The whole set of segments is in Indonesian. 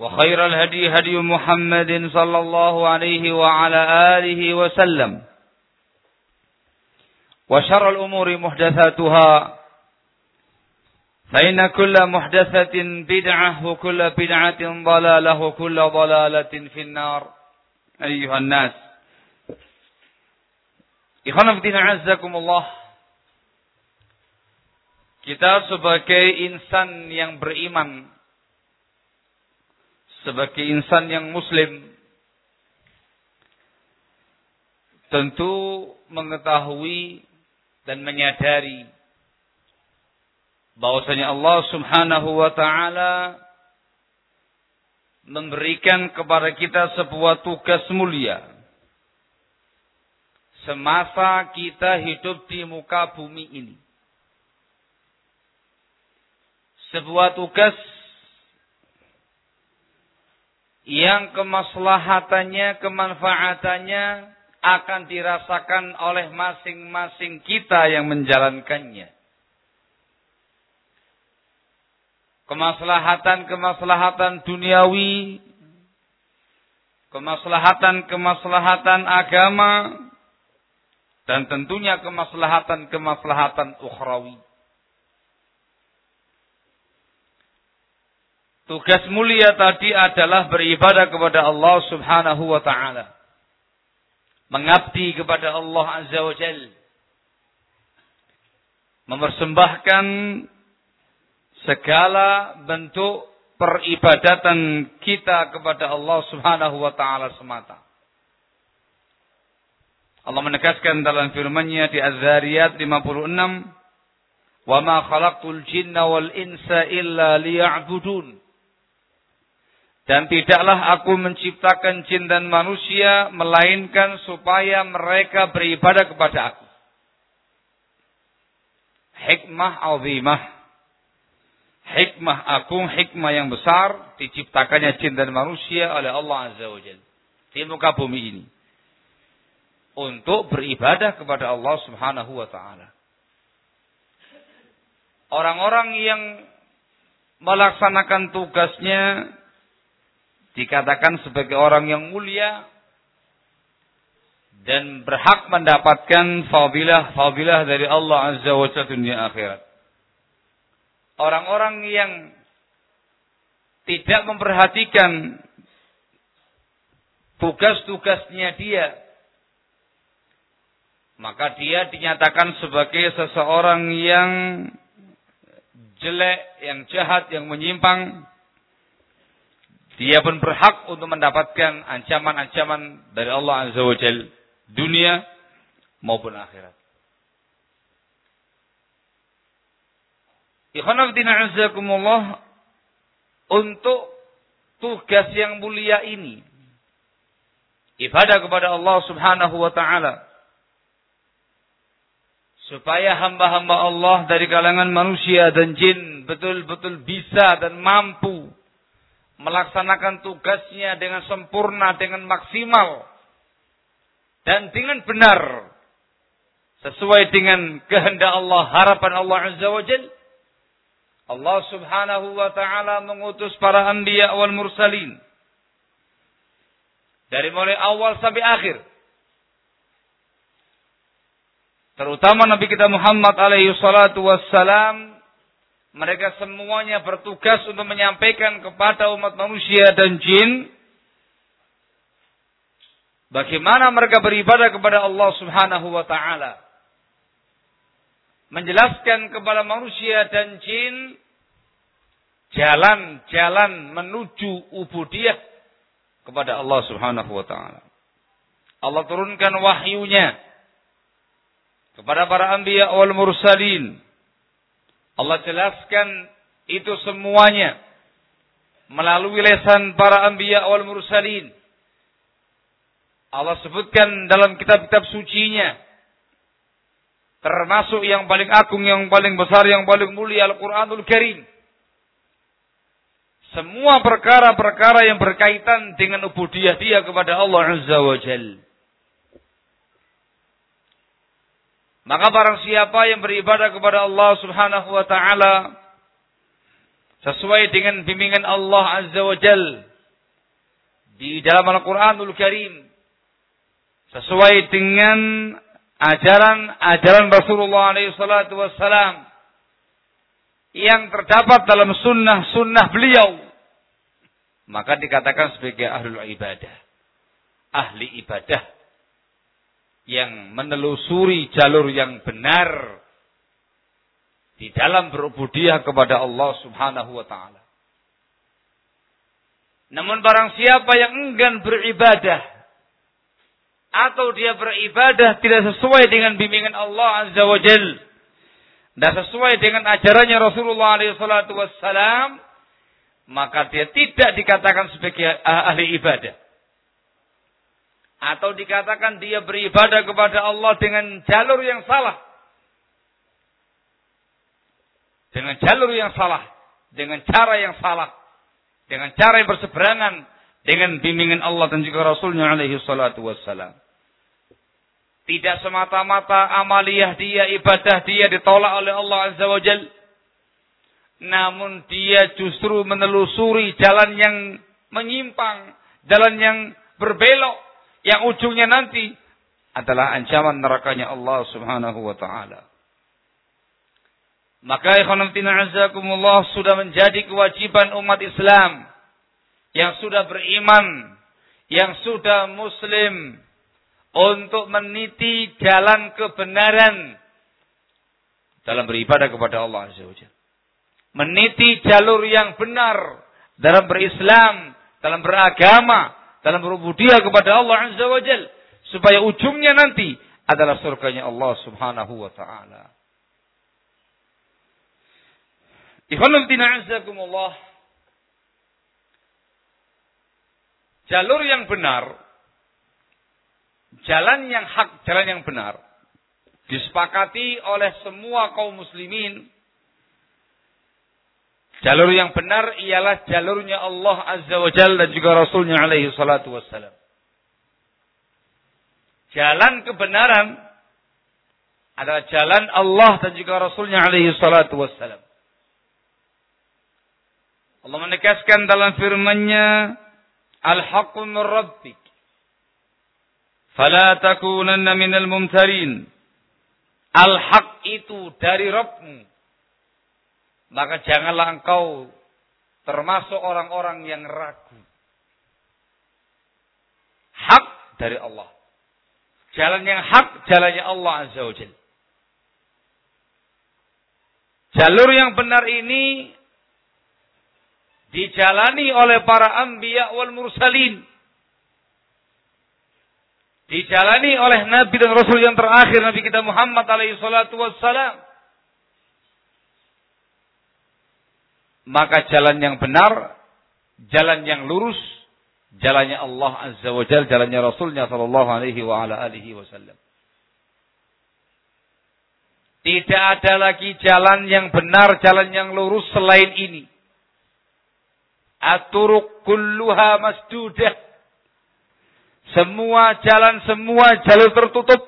وخير الهدي هدي محمد صلى الله عليه وعلى آله وسلم. وشر الأمور محدثاتها فإن كل محدثة بدعة وكل بدعة ضلالة وكل ضلالة في النار. أيها الناس. Ikhwan azakumullah. Kita sebagai insan yang beriman. Sebagai insan yang muslim tentu mengetahui dan menyadari bahwasanya Allah Subhanahu wa taala memberikan kepada kita sebuah tugas mulia semasa kita hidup di muka bumi ini. Sebuah tugas yang kemaslahatannya, kemanfaatannya akan dirasakan oleh masing-masing kita yang menjalankannya. Kemaslahatan-kemaslahatan duniawi, kemaslahatan-kemaslahatan agama, dan tentunya kemaslahatan-kemaslahatan ukhrawi. Tugas mulia tadi adalah beribadah kepada Allah Subhanahu wa taala. Mengabdi kepada Allah Azza wa Jal. Mempersembahkan segala bentuk peribadatan kita kepada Allah Subhanahu wa taala semata. Allah menegaskan dalam firman-Nya di Az-Zariyat 56, "Wa ma khalaqtul jinna wal insa illa liya'budun." Dan tidaklah aku menciptakan jin dan manusia melainkan supaya mereka beribadah kepada aku. Hikmah azimah. Hikmah agung, hikmah yang besar diciptakannya jin dan manusia oleh Allah Azza wa Jalla di muka bumi ini. Untuk beribadah kepada Allah Subhanahu wa taala. Orang-orang yang melaksanakan tugasnya dikatakan sebagai orang yang mulia dan berhak mendapatkan fadilah-fadilah dari Allah Azza wa Jalla dunia akhirat. Orang-orang yang tidak memperhatikan tugas-tugasnya dia, maka dia dinyatakan sebagai seseorang yang jelek, yang jahat, yang menyimpang, dia pun berhak untuk mendapatkan ancaman-ancaman dari Allah Azza wa Jal dunia maupun akhirat. Ikhwanafdina azakumullah untuk tugas yang mulia ini ibadah kepada Allah Subhanahu wa taala supaya hamba-hamba Allah dari kalangan manusia dan jin betul-betul bisa dan mampu melaksanakan tugasnya dengan sempurna, dengan maksimal dan dengan benar sesuai dengan kehendak Allah, harapan Allah Azza wa Jal. Allah Subhanahu wa taala mengutus para anbiya wal mursalin dari mulai awal sampai akhir terutama Nabi kita Muhammad alaihi salatu wassalam, mereka semuanya bertugas untuk menyampaikan kepada umat manusia dan jin bagaimana mereka beribadah kepada Allah Subhanahu wa taala. Menjelaskan kepada manusia dan jin jalan-jalan menuju ubudiyah kepada Allah Subhanahu wa taala. Allah turunkan wahyunya kepada para anbiya wal mursalin. Allah jelaskan itu semuanya melalui lesan para anbiya wal mursalin. Allah sebutkan dalam kitab-kitab sucinya termasuk yang paling agung, yang paling besar, yang paling mulia Al-Qur'anul Karim. Semua perkara-perkara yang berkaitan dengan ubudiyah dia kepada Allah Azza wa Jalla. Maka barang siapa yang beribadah kepada Allah Subhanahu wa taala sesuai dengan bimbingan Allah Azza wa Jal di dalam Al-Qur'anul Karim sesuai dengan ajaran-ajaran Rasulullah alaihi wassalam yang terdapat dalam sunnah-sunnah beliau maka dikatakan sebagai ahlul ibadah ahli ibadah yang menelusuri jalur yang benar di dalam berubudiah kepada Allah Subhanahu wa taala. Namun barang siapa yang enggan beribadah atau dia beribadah tidak sesuai dengan bimbingan Allah Azza wa Jal dan sesuai dengan ajarannya Rasulullah SAW, maka dia tidak dikatakan sebagai ahli ibadah atau dikatakan dia beribadah kepada Allah dengan jalur yang salah. Dengan jalur yang salah, dengan cara yang salah, dengan cara yang berseberangan dengan bimbingan Allah dan juga Rasulnya alaihi salatu wassalam. Tidak semata-mata amaliyah dia, ibadah dia ditolak oleh Allah Azza wa Jal. Namun dia justru menelusuri jalan yang menyimpang, jalan yang berbelok yang ujungnya nanti adalah ancaman nerakanya Allah Subhanahu wa taala. Maka ikhwanatina azakumullah sudah menjadi kewajiban umat Islam yang sudah beriman, yang sudah muslim untuk meniti jalan kebenaran dalam beribadah kepada Allah Azza Meniti jalur yang benar dalam berislam, dalam beragama, dalam berubudiyah kepada Allah Azza wa Jal supaya ujungnya nanti adalah surganya Allah Subhanahu wa taala. Ikhwanul azakumullah. Jalur yang benar, jalan yang hak, jalan yang benar disepakati oleh semua kaum muslimin Jalur yang benar ialah jalurnya Allah Azza wa Jalla dan juga Rasulnya alaihi salatu wassalam. Jalan kebenaran adalah jalan Allah dan juga Rasulnya alaihi salatu wassalam. Allah menegaskan dalam firman-Nya, Al-haqqu min rabbik. Fala takunanna minal mumtarin. Al-haq itu dari Rabbmu maka janganlah engkau termasuk orang-orang yang ragu. Hak dari Allah. Jalan yang hak, jalannya Allah Azza wa Jal. Jalur yang benar ini dijalani oleh para anbiya wal mursalin. Dijalani oleh nabi dan rasul yang terakhir nabi kita Muhammad alaihi salatu wassalam. Maka jalan yang benar, jalan yang lurus, jalannya Allah Azza wa Jalla, jalannya Rasulnya sallallahu alaihi wa ala wasallam. Tidak ada lagi jalan yang benar, jalan yang lurus selain ini. Aturuk kulluha masdudah. Semua jalan, semua jalur tertutup.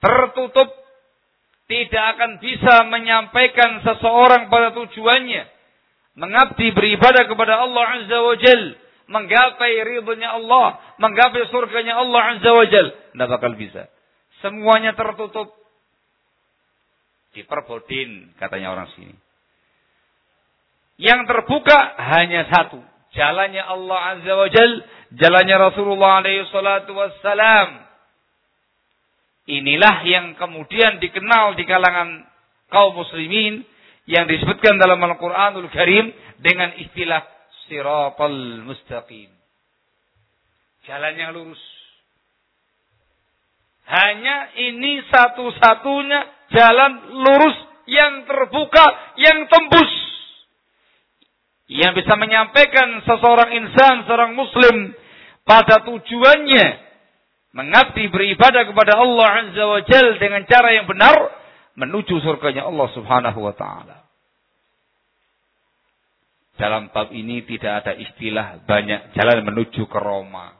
Tertutup. Tidak akan bisa menyampaikan seseorang pada tujuannya. Mengabdi beribadah kepada Allah Azza wa Jal. Menggapai ridhonya Allah. Menggapai surganya Allah Azza wa Jal. Tidak bakal bisa. Semuanya tertutup. Diperbodin katanya orang sini. Yang terbuka hanya satu. Jalannya Allah Azza wa Jal. Jalannya Rasulullah alaihi salatu wassalam. Inilah yang kemudian dikenal di kalangan kaum muslimin yang disebutkan dalam Al-Quranul Karim dengan istilah siratal mustaqim. Jalan yang lurus. Hanya ini satu-satunya jalan lurus yang terbuka, yang tembus yang bisa menyampaikan seseorang insan, seorang muslim pada tujuannya mengabdi beribadah kepada Allah Azza wa Jal dengan cara yang benar menuju surganya Allah Subhanahu wa taala. Dalam bab ini tidak ada istilah banyak jalan menuju ke Roma.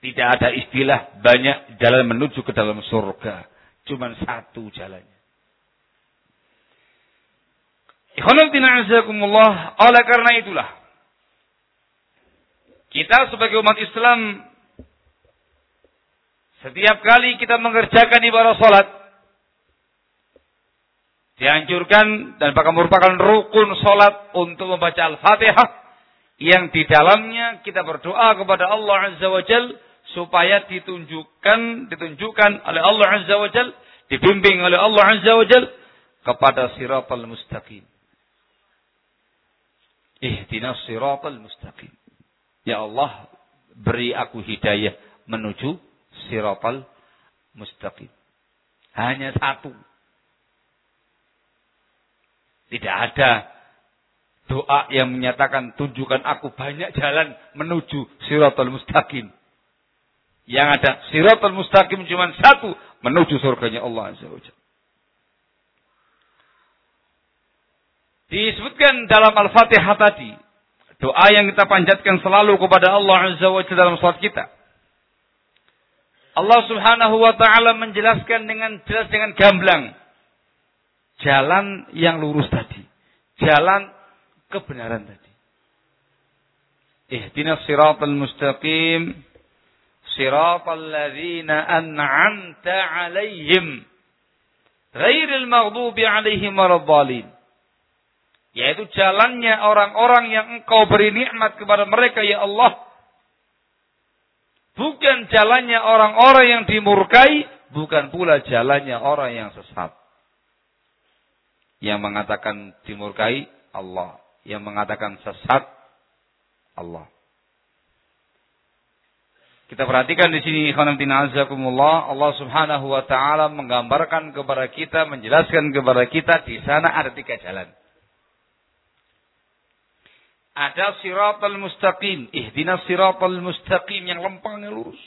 Tidak ada istilah banyak jalan menuju ke dalam surga. Cuma satu jalannya. Oleh karena itulah. Kita sebagai umat Islam. Setiap kali kita mengerjakan ibadah salat. Dianjurkan dan bahkan merupakan rukun salat untuk membaca Al-Fatihah. Yang di dalamnya kita berdoa kepada Allah Azza wa Jal. Supaya ditunjukkan, ditunjukkan oleh Allah Azza wa Jal. Dibimbing oleh Allah Azza wa Jal. Kepada siratal mustaqim. Ihdinas siratal mustaqim. Ya Allah, beri aku hidayah menuju siratal mustaqim. Hanya satu. Tidak ada doa yang menyatakan tunjukkan aku banyak jalan menuju siratal mustaqim. Yang ada siratal mustaqim cuma satu menuju surganya Allah Azza wa Disebutkan dalam Al-Fatihah tadi. Doa yang kita panjatkan selalu kepada Allah Azza wa Jalla dalam salat kita. Allah Subhanahu wa taala menjelaskan dengan jelas dengan gamblang jalan yang lurus tadi. Jalan kebenaran tadi. Ihdinas siratal mustaqim siratal ladzina an'amta 'alaihim ghairil maghdubi 'alaihim waladdallin yaitu jalannya orang-orang yang engkau beri nikmat kepada mereka ya Allah. Bukan jalannya orang-orang yang dimurkai, bukan pula jalannya orang yang sesat. Yang mengatakan dimurkai Allah, yang mengatakan sesat Allah. Kita perhatikan di sini Allah Subhanahu wa taala menggambarkan kepada kita, menjelaskan kepada kita di sana ada tiga jalan. Ada siratal mustaqim. Ihdinas siratal mustaqim yang lempang yang lurus.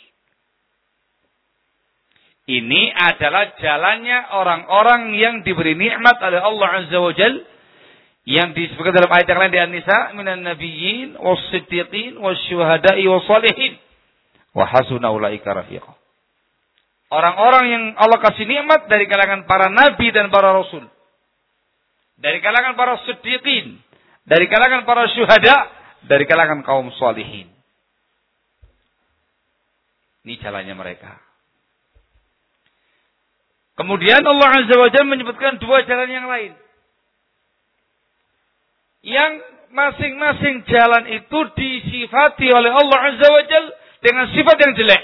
Ini adalah jalannya orang-orang yang diberi nikmat oleh Allah Azza wa Jal. Yang disebutkan dalam ayat yang lain di An-Nisa. Minan nabiyyin, was-siddiqin, was-syuhada'i, was-salihin. Wa hasuna ulaika rafiqah. Orang-orang yang Allah kasih nikmat dari kalangan para nabi dan para rasul. Dari kalangan para siddiqin dari kalangan para syuhada, dari kalangan kaum solihin. Ini jalannya mereka. Kemudian Allah Azza wa Jalla menyebutkan dua jalan yang lain. Yang masing-masing jalan itu disifati oleh Allah Azza wa Jalla dengan sifat yang jelek.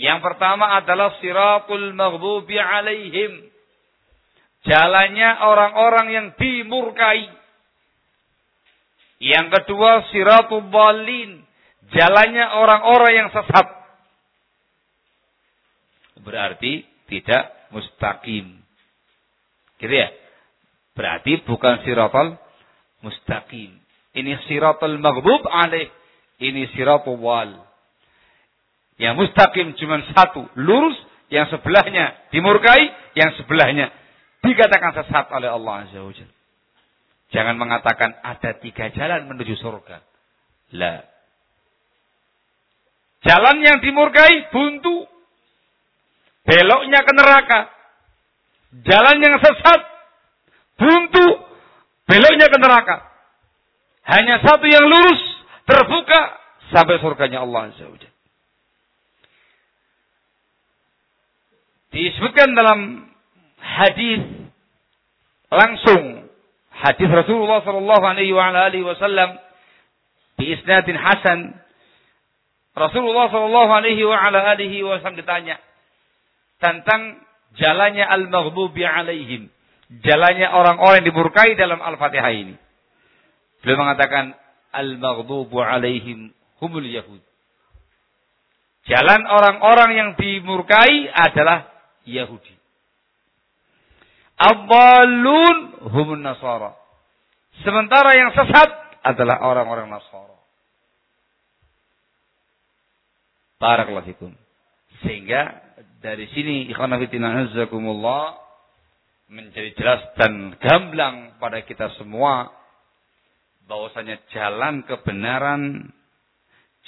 Yang pertama adalah siratul maghdubi alaihim Jalannya orang-orang yang dimurkai. Yang kedua siratul balin. Jalannya orang-orang yang sesat. Berarti tidak mustaqim. Gitu ya? Berarti bukan siratul mustaqim. Ini siratul maghdub alaih. Ini siratul wal. Yang mustaqim cuma satu. Lurus. Yang sebelahnya dimurkai. Yang sebelahnya dikatakan sesat oleh Allah Azza wa Jangan mengatakan ada tiga jalan menuju surga. Lah. Jalan yang dimurkai buntu. Beloknya ke neraka. Jalan yang sesat buntu. Beloknya ke neraka. Hanya satu yang lurus terbuka sampai surganya Allah Azza wa Disebutkan dalam hadis langsung. Hadis Rasulullah sallallahu alaihi wa alihi wasallam bi isnadin hasan. Rasulullah sallallahu alaihi wa alihi wasallam ditanya tentang jalannya al-maghdubi alaihim jalannya orang-orang yang dimurkai dalam Al-Fatihah ini. Beliau mengatakan al-maghdubu alaihim humul yahud. Jalan orang-orang yang dimurkai adalah Yahudi Abbalun humun nasara. Sementara yang sesat adalah orang-orang Nasara. Barakallahu fikum. Sehingga dari sini ikhwan fillah azakumullah menjadi jelas dan gamblang pada kita semua bahwasanya jalan kebenaran,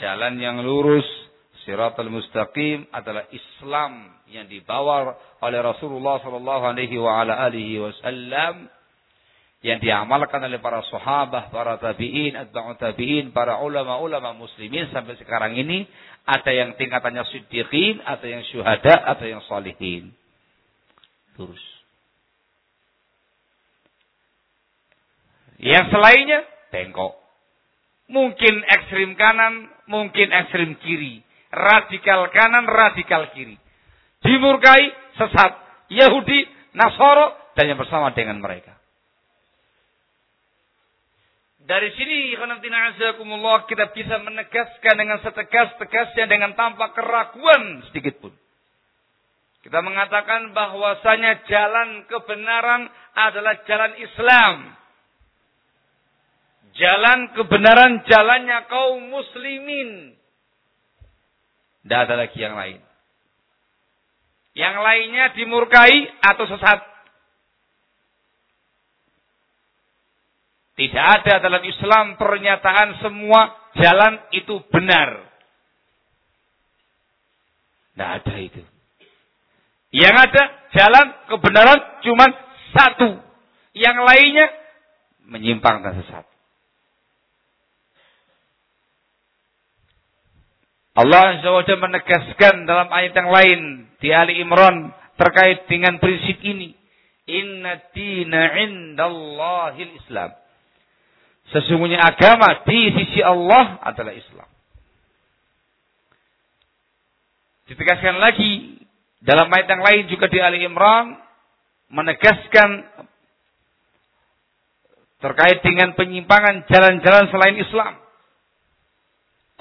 jalan yang lurus, siratal mustaqim adalah Islam yang dibawa oleh Rasulullah sallallahu alaihi wasallam yang diamalkan oleh para sahabat, para tabi'in, atba'u tabi'in, para ulama-ulama muslimin sampai sekarang ini ada yang tingkatannya siddiqin, ada yang syuhada, ada yang salihin. Terus. Yang selainnya bengkok. Mungkin ekstrim kanan, mungkin ekstrim kiri. Radikal kanan, radikal kiri dimurkai, sesat. Yahudi, Nasoro, dan yang bersama dengan mereka. Dari sini, kita bisa menegaskan dengan setegas-tegasnya dengan tanpa keraguan sedikit pun. Kita mengatakan bahwasanya jalan kebenaran adalah jalan Islam. Jalan kebenaran jalannya kaum muslimin. Tidak ada lagi yang lain. Yang lainnya dimurkai atau sesat. Tidak ada dalam Islam pernyataan semua jalan itu benar. Tidak ada itu. Yang ada jalan kebenaran cuma satu. Yang lainnya menyimpang dan sesat. Allah Azza wa menegaskan dalam ayat yang lain di Ali Imran terkait dengan prinsip ini. Inna dina indallahil Islam. Sesungguhnya agama di sisi Allah adalah Islam. Ditegaskan lagi dalam ayat yang lain juga di Ali Imran menegaskan terkait dengan penyimpangan jalan-jalan selain Islam.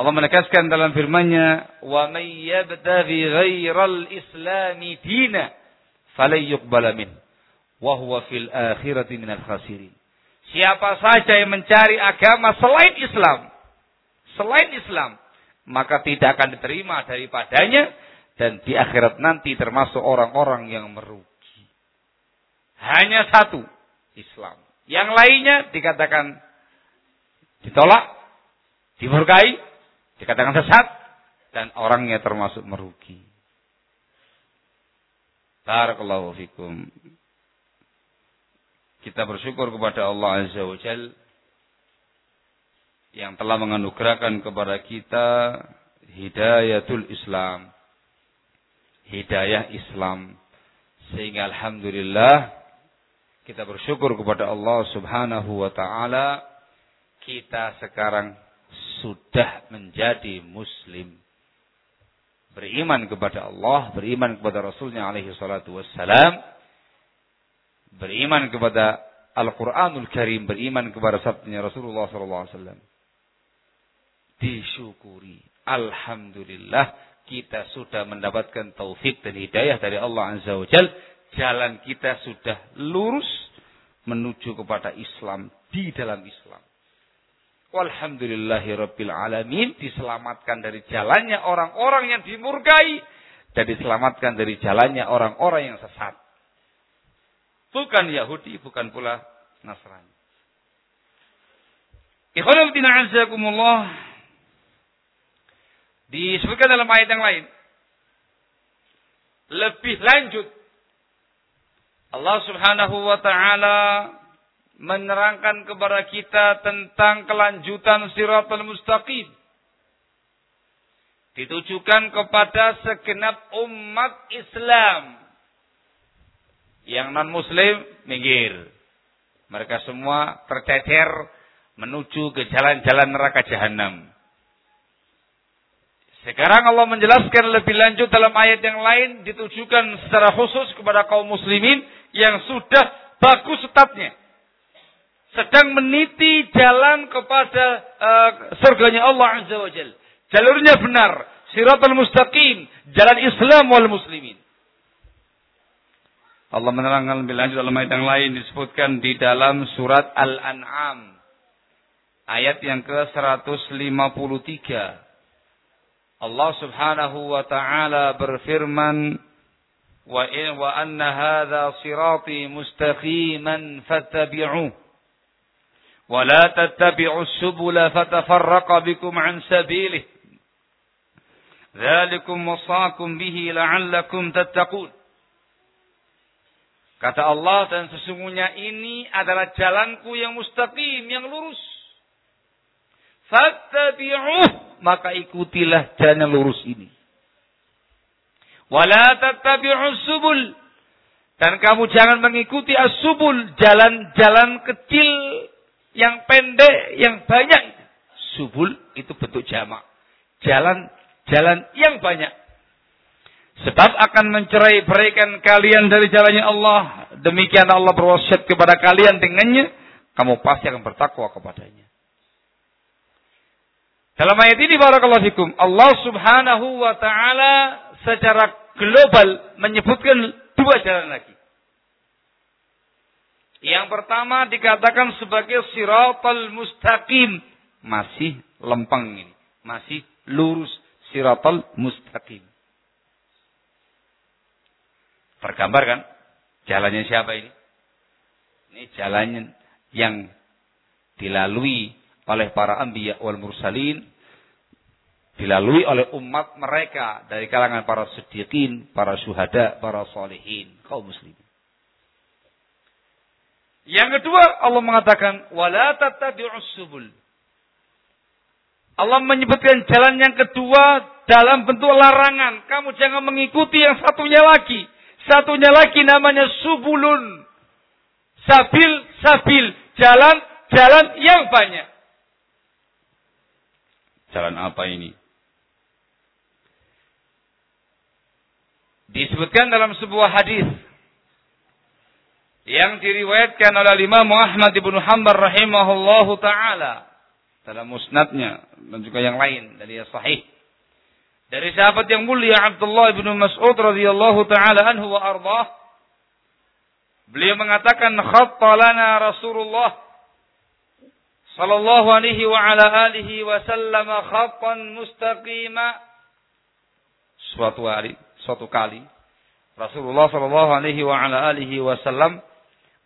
Allah menegaskan dalam firman-Nya, "Wa may yabtaghi ghairal islami dina falan yuqbala min wa huwa fil akhirati minal khasirin." Siapa saja yang mencari agama selain Islam, selain Islam, maka tidak akan diterima daripadanya dan di akhirat nanti termasuk orang-orang yang merugi. Hanya satu, Islam. Yang lainnya dikatakan ditolak, dimurkai, Dikatakan sesat dan orangnya termasuk merugi. Barakallahu fikum. Kita bersyukur kepada Allah Azza wa Jal yang telah menganugerahkan kepada kita hidayatul Islam. Hidayah Islam. Sehingga Alhamdulillah kita bersyukur kepada Allah subhanahu wa ta'ala. Kita sekarang sudah menjadi muslim. Beriman kepada Allah, beriman kepada Rasulnya alaihi salatu wassalam. beriman kepada Al-Quranul Karim, beriman kepada sabdanya Rasulullah SAW. Disyukuri. Alhamdulillah kita sudah mendapatkan taufik dan hidayah dari Allah Azza wa Jal. Jalan kita sudah lurus menuju kepada Islam di dalam Islam. Walhamdulillahi Rabbil Alamin. Diselamatkan dari jalannya orang-orang yang dimurkai. Dan diselamatkan dari jalannya orang-orang yang sesat. Bukan Yahudi, bukan pula Nasrani. Ikhwanuddina azakumullah. Disebutkan dalam ayat yang lain. Lebih lanjut. Allah subhanahu wa ta'ala menerangkan kepada kita tentang kelanjutan siratul mustaqim. Ditujukan kepada segenap umat Islam yang non muslim minggir. Mereka semua tercecer menuju ke jalan-jalan neraka jahanam. Sekarang Allah menjelaskan lebih lanjut dalam ayat yang lain ditujukan secara khusus kepada kaum muslimin yang sudah bagus statnya. Sedang meniti jalan kepada uh, surganya Allah Azza wa Jal. Jalurnya benar. Siratul mustaqim. Jalan Islam wal muslimin. Allah menerangkan lebih lanjut dalam ayat yang lain disebutkan di dalam surat Al-An'am. Ayat yang ke-153. Allah Subhanahu wa taala berfirman wa in wa anna hadha sirati mustaqiman fattabi'uh la tattabi'us subula fatafarraqa bikum an sabilih. Dzalikum wasaqum bihi la'allakum tattaqun. Kata Allah dan sesungguhnya ini adalah jalanku yang mustaqim, yang lurus. Fattabi'uh. Maka ikutilah jalan lurus ini. Wala tattabi'us subul. Dan kamu jangan mengikuti as-subul. Jalan-jalan kecil yang pendek, yang banyak. Subul itu bentuk jamak. Jalan-jalan yang banyak. Sebab akan mencerai berikan kalian dari jalannya Allah. Demikian Allah berwasiat kepada kalian dengannya. Kamu pasti akan bertakwa kepadanya. Dalam ayat ini barakallahu fikum. Allah subhanahu wa ta'ala secara global menyebutkan dua jalan lagi. Yang pertama dikatakan sebagai siratal mustaqim. Masih lempeng ini. Masih lurus siratal mustaqim. Tergambar kan? Jalannya siapa ini? Ini jalannya yang dilalui oleh para anbiya wal mursalin dilalui oleh umat mereka dari kalangan para siddiqin, para syuhada, para solehin, kaum muslimin. Yang kedua Allah mengatakan wala tattabi'us subul. Allah menyebutkan jalan yang kedua dalam bentuk larangan. Kamu jangan mengikuti yang satunya lagi. Satunya lagi namanya subulun. Sabil, sabil. Jalan, jalan yang banyak. Jalan apa ini? Disebutkan dalam sebuah hadis yang diriwayatkan oleh Imam Muhammad ibnu Hanbal rahimahullahu taala dalam musnadnya dan juga yang lain dari sahih dari sahabat yang mulia Abdullah bin Mas'ud radhiyallahu taala anhu wa ardah. Beliau mengatakan khatta lana Rasulullah sallallahu alaihi wa ala alihi wasallam khattan mustaqima. Suatu hari, suatu kali Rasulullah sallallahu alaihi wa ala alihi wasallam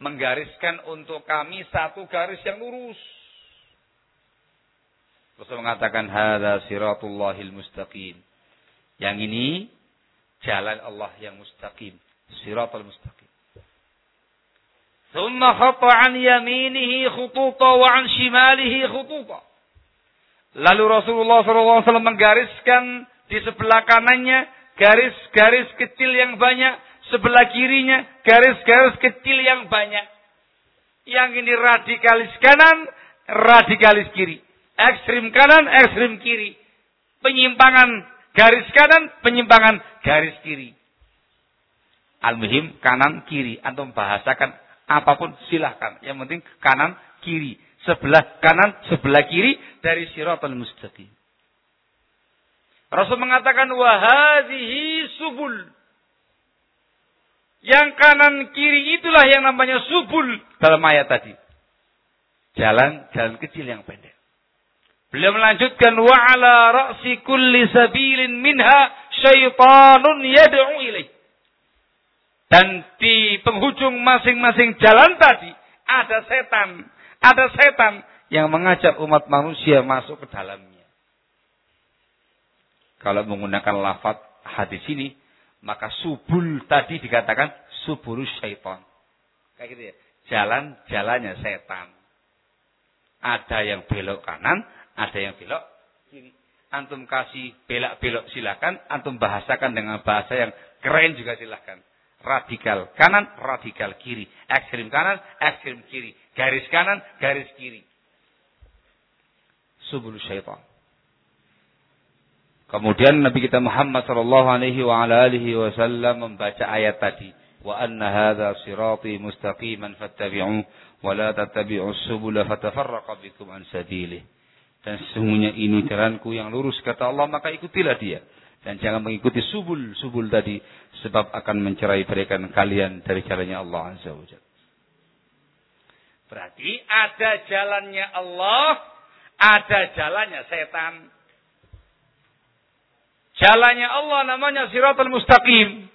menggariskan untuk kami satu garis yang lurus. Rasul mengatakan hadza siratullahil mustaqim. Yang ini jalan Allah yang mustaqim. Siratul mustaqim. ثم خط عن يمينه خطوطا وعن شماله خطوطا. Lalu Rasulullah SAW menggariskan di sebelah kanannya garis-garis kecil yang banyak, sebelah kirinya garis-garis kecil yang banyak. Yang ini radikalis kanan, radikalis kiri. Ekstrim kanan, ekstrim kiri. Penyimpangan Garis kanan, penyimpangan garis kiri. Al-muhim kanan kiri. Antum bahasakan apa pun silahkan. Yang penting kanan, kiri. Sebelah kanan, sebelah kiri dari siratal mustaqim. Rasul mengatakan wahadihi subul. Yang kanan kiri itulah yang namanya subul dalam ayat tadi. Jalan jalan kecil yang pendek. Beliau melanjutkan wa ala ra'si kulli sabilin minha syaitanun yad'u ilaih. Dan di penghujung masing-masing jalan tadi ada setan, ada setan yang mengajak umat manusia masuk ke dalamnya. Kalau menggunakan lafaz hadis ini, maka subul tadi dikatakan subul syaitan. Kayak gitu ya. Jalan-jalannya setan. Ada yang belok kanan, ada yang belok kiri. Antum kasih belok-belok silakan, antum bahasakan dengan bahasa yang keren juga silakan radikal kanan, radikal kiri. Ekstrim kanan, ekstrim kiri. Garis kanan, garis kiri. Subul syaitan. Kemudian Nabi kita Muhammad sallallahu alaihi wa ala alihi wasallam membaca ayat tadi, "Wa anna hadza sirati mustaqiman fattabi'u wa la tattabi'us subula fatafarraqa bikum an sabilih." Dan sesungguhnya ini jalanku yang lurus kata Allah, maka ikutilah dia dan jangan mengikuti subul-subul tadi sebab akan mencerai berikan kalian dari jalannya Allah Azza wa Jalla. Berarti ada jalannya Allah, ada jalannya setan. Jalannya Allah namanya siratul mustaqim.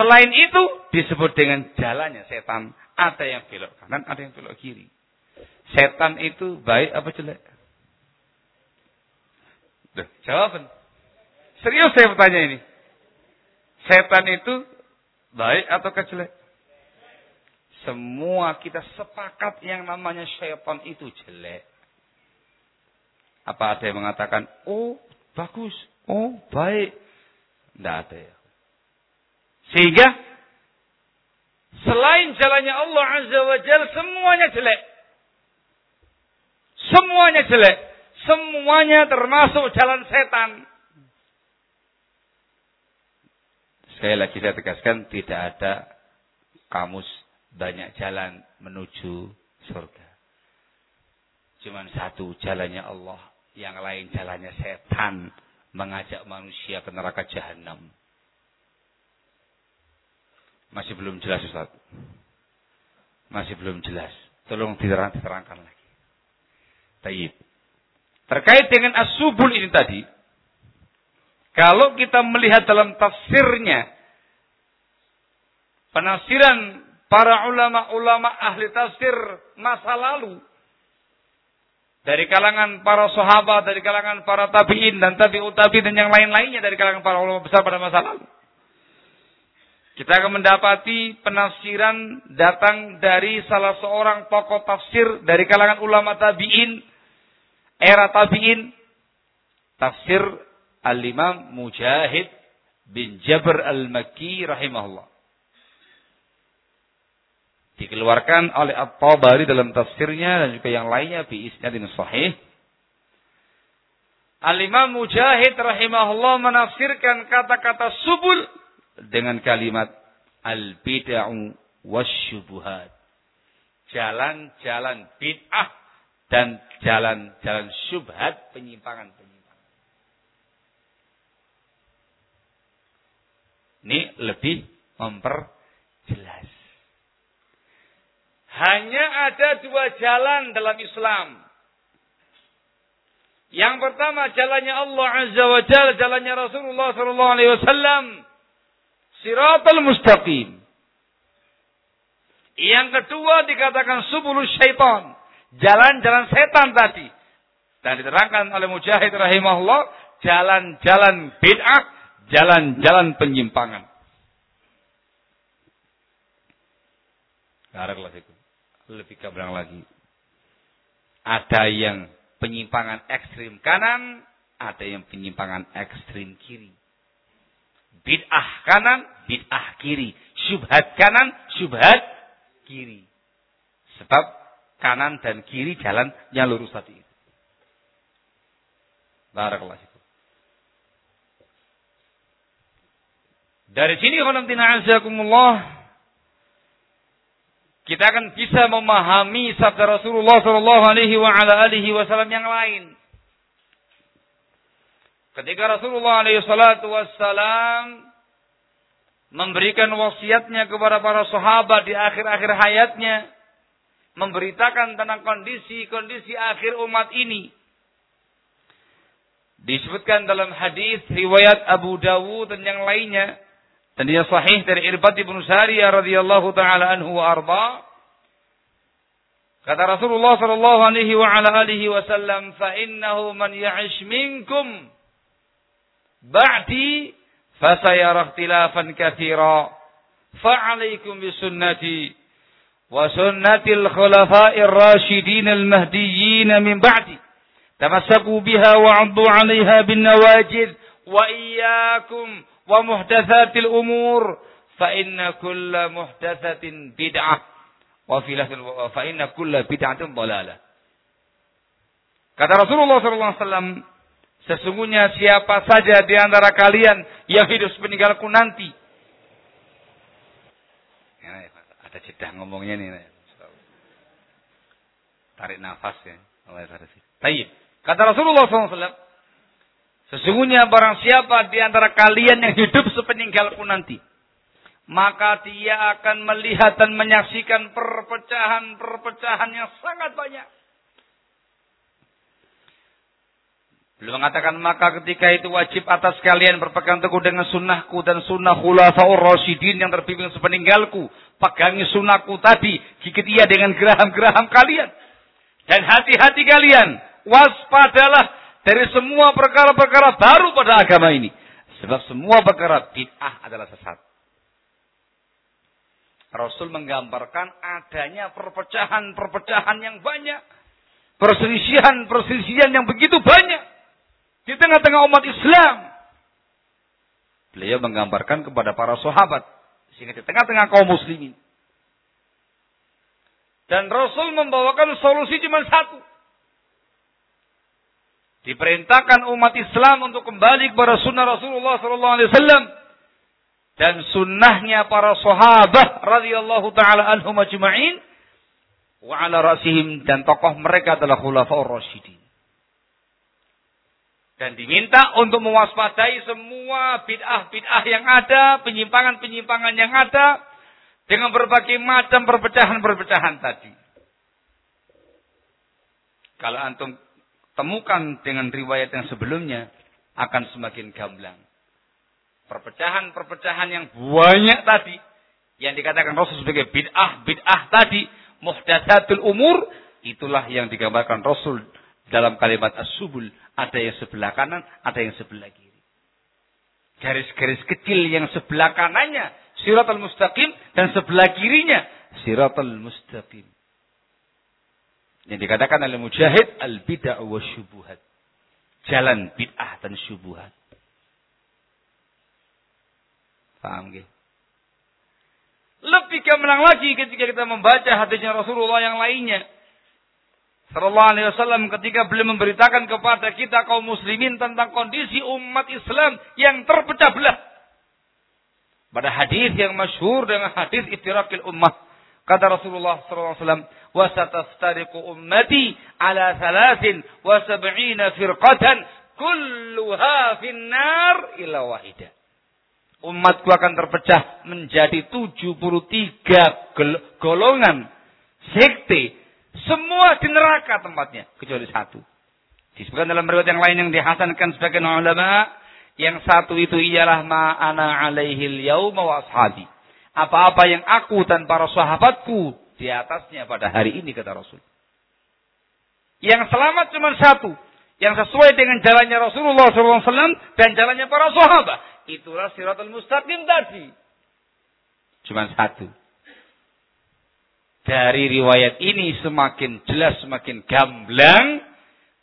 Selain itu disebut dengan jalannya setan. Ada yang belok kanan, ada yang belok kiri. Setan itu baik apa jelek? Duh, jawaban. Serius saya bertanya ini. Setan itu baik atau jelek? Semua kita sepakat yang namanya setan itu jelek. Apa ada yang mengatakan, oh bagus, oh baik. Tidak ada ya. Sehingga selain jalannya Allah Azza wa Jal semuanya jelek. Semuanya jelek. Semuanya termasuk jalan setan. Sekali lagi saya tegaskan tidak ada kamus banyak jalan menuju surga. Cuman satu jalannya Allah, yang lain jalannya setan mengajak manusia ke neraka jahanam. Masih belum jelas Ustaz. Masih belum jelas. Tolong diterangkan lagi. Taib. Terkait dengan as-subul ini tadi, kalau kita melihat dalam tafsirnya, penafsiran para ulama-ulama ahli tafsir masa lalu, dari kalangan para sahabat, dari kalangan para tabi'in dan tabi'ut tabi'in dan yang lain-lainnya dari kalangan para ulama besar pada masa lalu. Kita akan mendapati penafsiran datang dari salah seorang tokoh tafsir dari kalangan ulama tabi'in era tabi'in tafsir Al-Imam Mujahid bin Jabr Al-Makki rahimahullah. Dikeluarkan oleh At-Tabari dalam tafsirnya dan juga yang lainnya bi isnadin sahih. Al-Imam Mujahid rahimahullah menafsirkan kata-kata subul dengan kalimat al-bid'u wasyubuhat. Jalan-jalan bid'ah dan jalan-jalan syubhat penyimpangan-penyimpangan. Ini lebih memperjelas. Hanya ada dua jalan dalam Islam. Yang pertama jalannya Allah Azza wa Jalla, jalannya Rasulullah sallallahu alaihi wasallam. Siratul mustaqim. Yang kedua dikatakan subulus syaitan jalan-jalan setan tadi. Dan diterangkan oleh Mujahid rahimahullah, jalan-jalan bid'ah, jalan-jalan penyimpangan. Barakallahu Lebih keberang lagi. Ada yang penyimpangan ekstrim kanan, ada yang penyimpangan ekstrim kiri. Bid'ah kanan, bid'ah kiri. Syubhat kanan, syubhat kiri. Sebab kanan dan kiri jalan yang lurus tadi. Barakallah. Dari sini kalau azakumullah kita akan bisa memahami sabda Rasulullah Shallallahu Alaihi Wasallam yang lain. Ketika Rasulullah Alaihi Wasallam memberikan wasiatnya kepada para sahabat di akhir-akhir hayatnya, memberitakan tentang kondisi-kondisi akhir umat ini. Disebutkan dalam hadis riwayat Abu Dawud dan yang lainnya dan dia sahih dari Irbad bin Sariyah radhiyallahu taala anhu wa arba. Kata Rasulullah sallallahu alaihi wa ala alihi wasallam, "Fa innahu man ya'ish minkum ba'di fasayara ikhtilafan katsira. Fa'alaikum bisunnati wa sunnatil khulafa'ir rasyidin al-mahdiyyin min ba'di." تمسكوا بها وعضوا wa muhdatsatil umur fa inna kulla muhdatsatin bid'ah wa fa inna kulla bid'atin dalalah Kata Rasulullah sallallahu alaihi wasallam sesungguhnya siapa saja di antara kalian yang hidup meninggalku nanti. Ya, ada jeda ngomongnya nih. Tarik nafas ya. Allah Taib. Kata Rasulullah SAW, sesungguhnya barang siapa di antara kalian yang hidup sepeninggalku nanti, maka dia akan melihat dan menyaksikan perpecahan-perpecahan yang sangat banyak. Beliau mengatakan maka ketika itu wajib atas kalian berpegang teguh dengan sunnahku dan sunnah khulafaur rasyidin yang terbimbing sepeninggalku. Pegangi sunnahku tadi, gigit ia dengan geraham-geraham kalian. Dan hati-hati kalian waspadalah dari semua perkara-perkara baru pada agama ini. Sebab semua perkara bid'ah adalah sesat. Rasul menggambarkan adanya perpecahan-perpecahan yang banyak. Perselisihan-perselisihan yang begitu banyak. Di tengah-tengah umat Islam. Beliau menggambarkan kepada para sahabat. Sehingga di tengah-tengah kaum muslimin. Dan Rasul membawakan solusi cuma satu. Diperintahkan umat Islam untuk kembali kepada sunnah Rasulullah Sallallahu Alaihi Wasallam dan sunnahnya para sahabat radhiyallahu taala anhum ajma'in wa ala rasihim dan tokoh mereka adalah khulafaur rasyidin. Dan diminta untuk mewaspadai semua bid'ah-bid'ah yang ada, penyimpangan-penyimpangan yang ada dengan berbagai macam perpecahan-perpecahan tadi. Kalau antum temukan dengan riwayat yang sebelumnya akan semakin gamblang. Perpecahan-perpecahan yang banyak tadi yang dikatakan Rasul sebagai bid'ah, bid'ah tadi, muhdatsatul umur, itulah yang digambarkan Rasul dalam kalimat as-subul. Ada yang sebelah kanan, ada yang sebelah kiri. Garis-garis kecil yang sebelah kanannya siratul mustaqim dan sebelah kirinya siratul mustaqim. Yang dikatakan oleh Mujahid al-bid'ah wa syubuhat. Jalan bid'ah dan syubuhat. Paham gak? Lebih gamblang lagi ketika kita membaca hadisnya Rasulullah yang lainnya. Sallallahu alaihi wasallam ketika beliau memberitakan kepada kita kaum muslimin tentang kondisi umat Islam yang terpecah belah. Pada hadis yang masyhur dengan hadis iftirakil ummah. Kata Rasulullah SAW, وَسَتَفْتَرِقُ أُمَّتِي عَلَى ثَلَاثٍ وَسَبْعِينَ فِرْقَةً كُلُّهَا فِي النَّارِ إِلَّا وَاحِدًا Umatku akan terpecah menjadi 73 golongan sekte. Semua di neraka tempatnya. Kecuali satu. Disebutkan dalam riwayat yang lain yang dihasankan sebagai ulama. Yang satu itu ialah ma'ana alaihil yauma wa ashabi apa-apa yang aku dan para sahabatku di atasnya pada hari ini kata Rasul. Yang selamat cuma satu, yang sesuai dengan jalannya Rasulullah SAW dan jalannya para sahabat. Itulah siratul mustaqim tadi. Cuma satu. Dari riwayat ini semakin jelas, semakin gamblang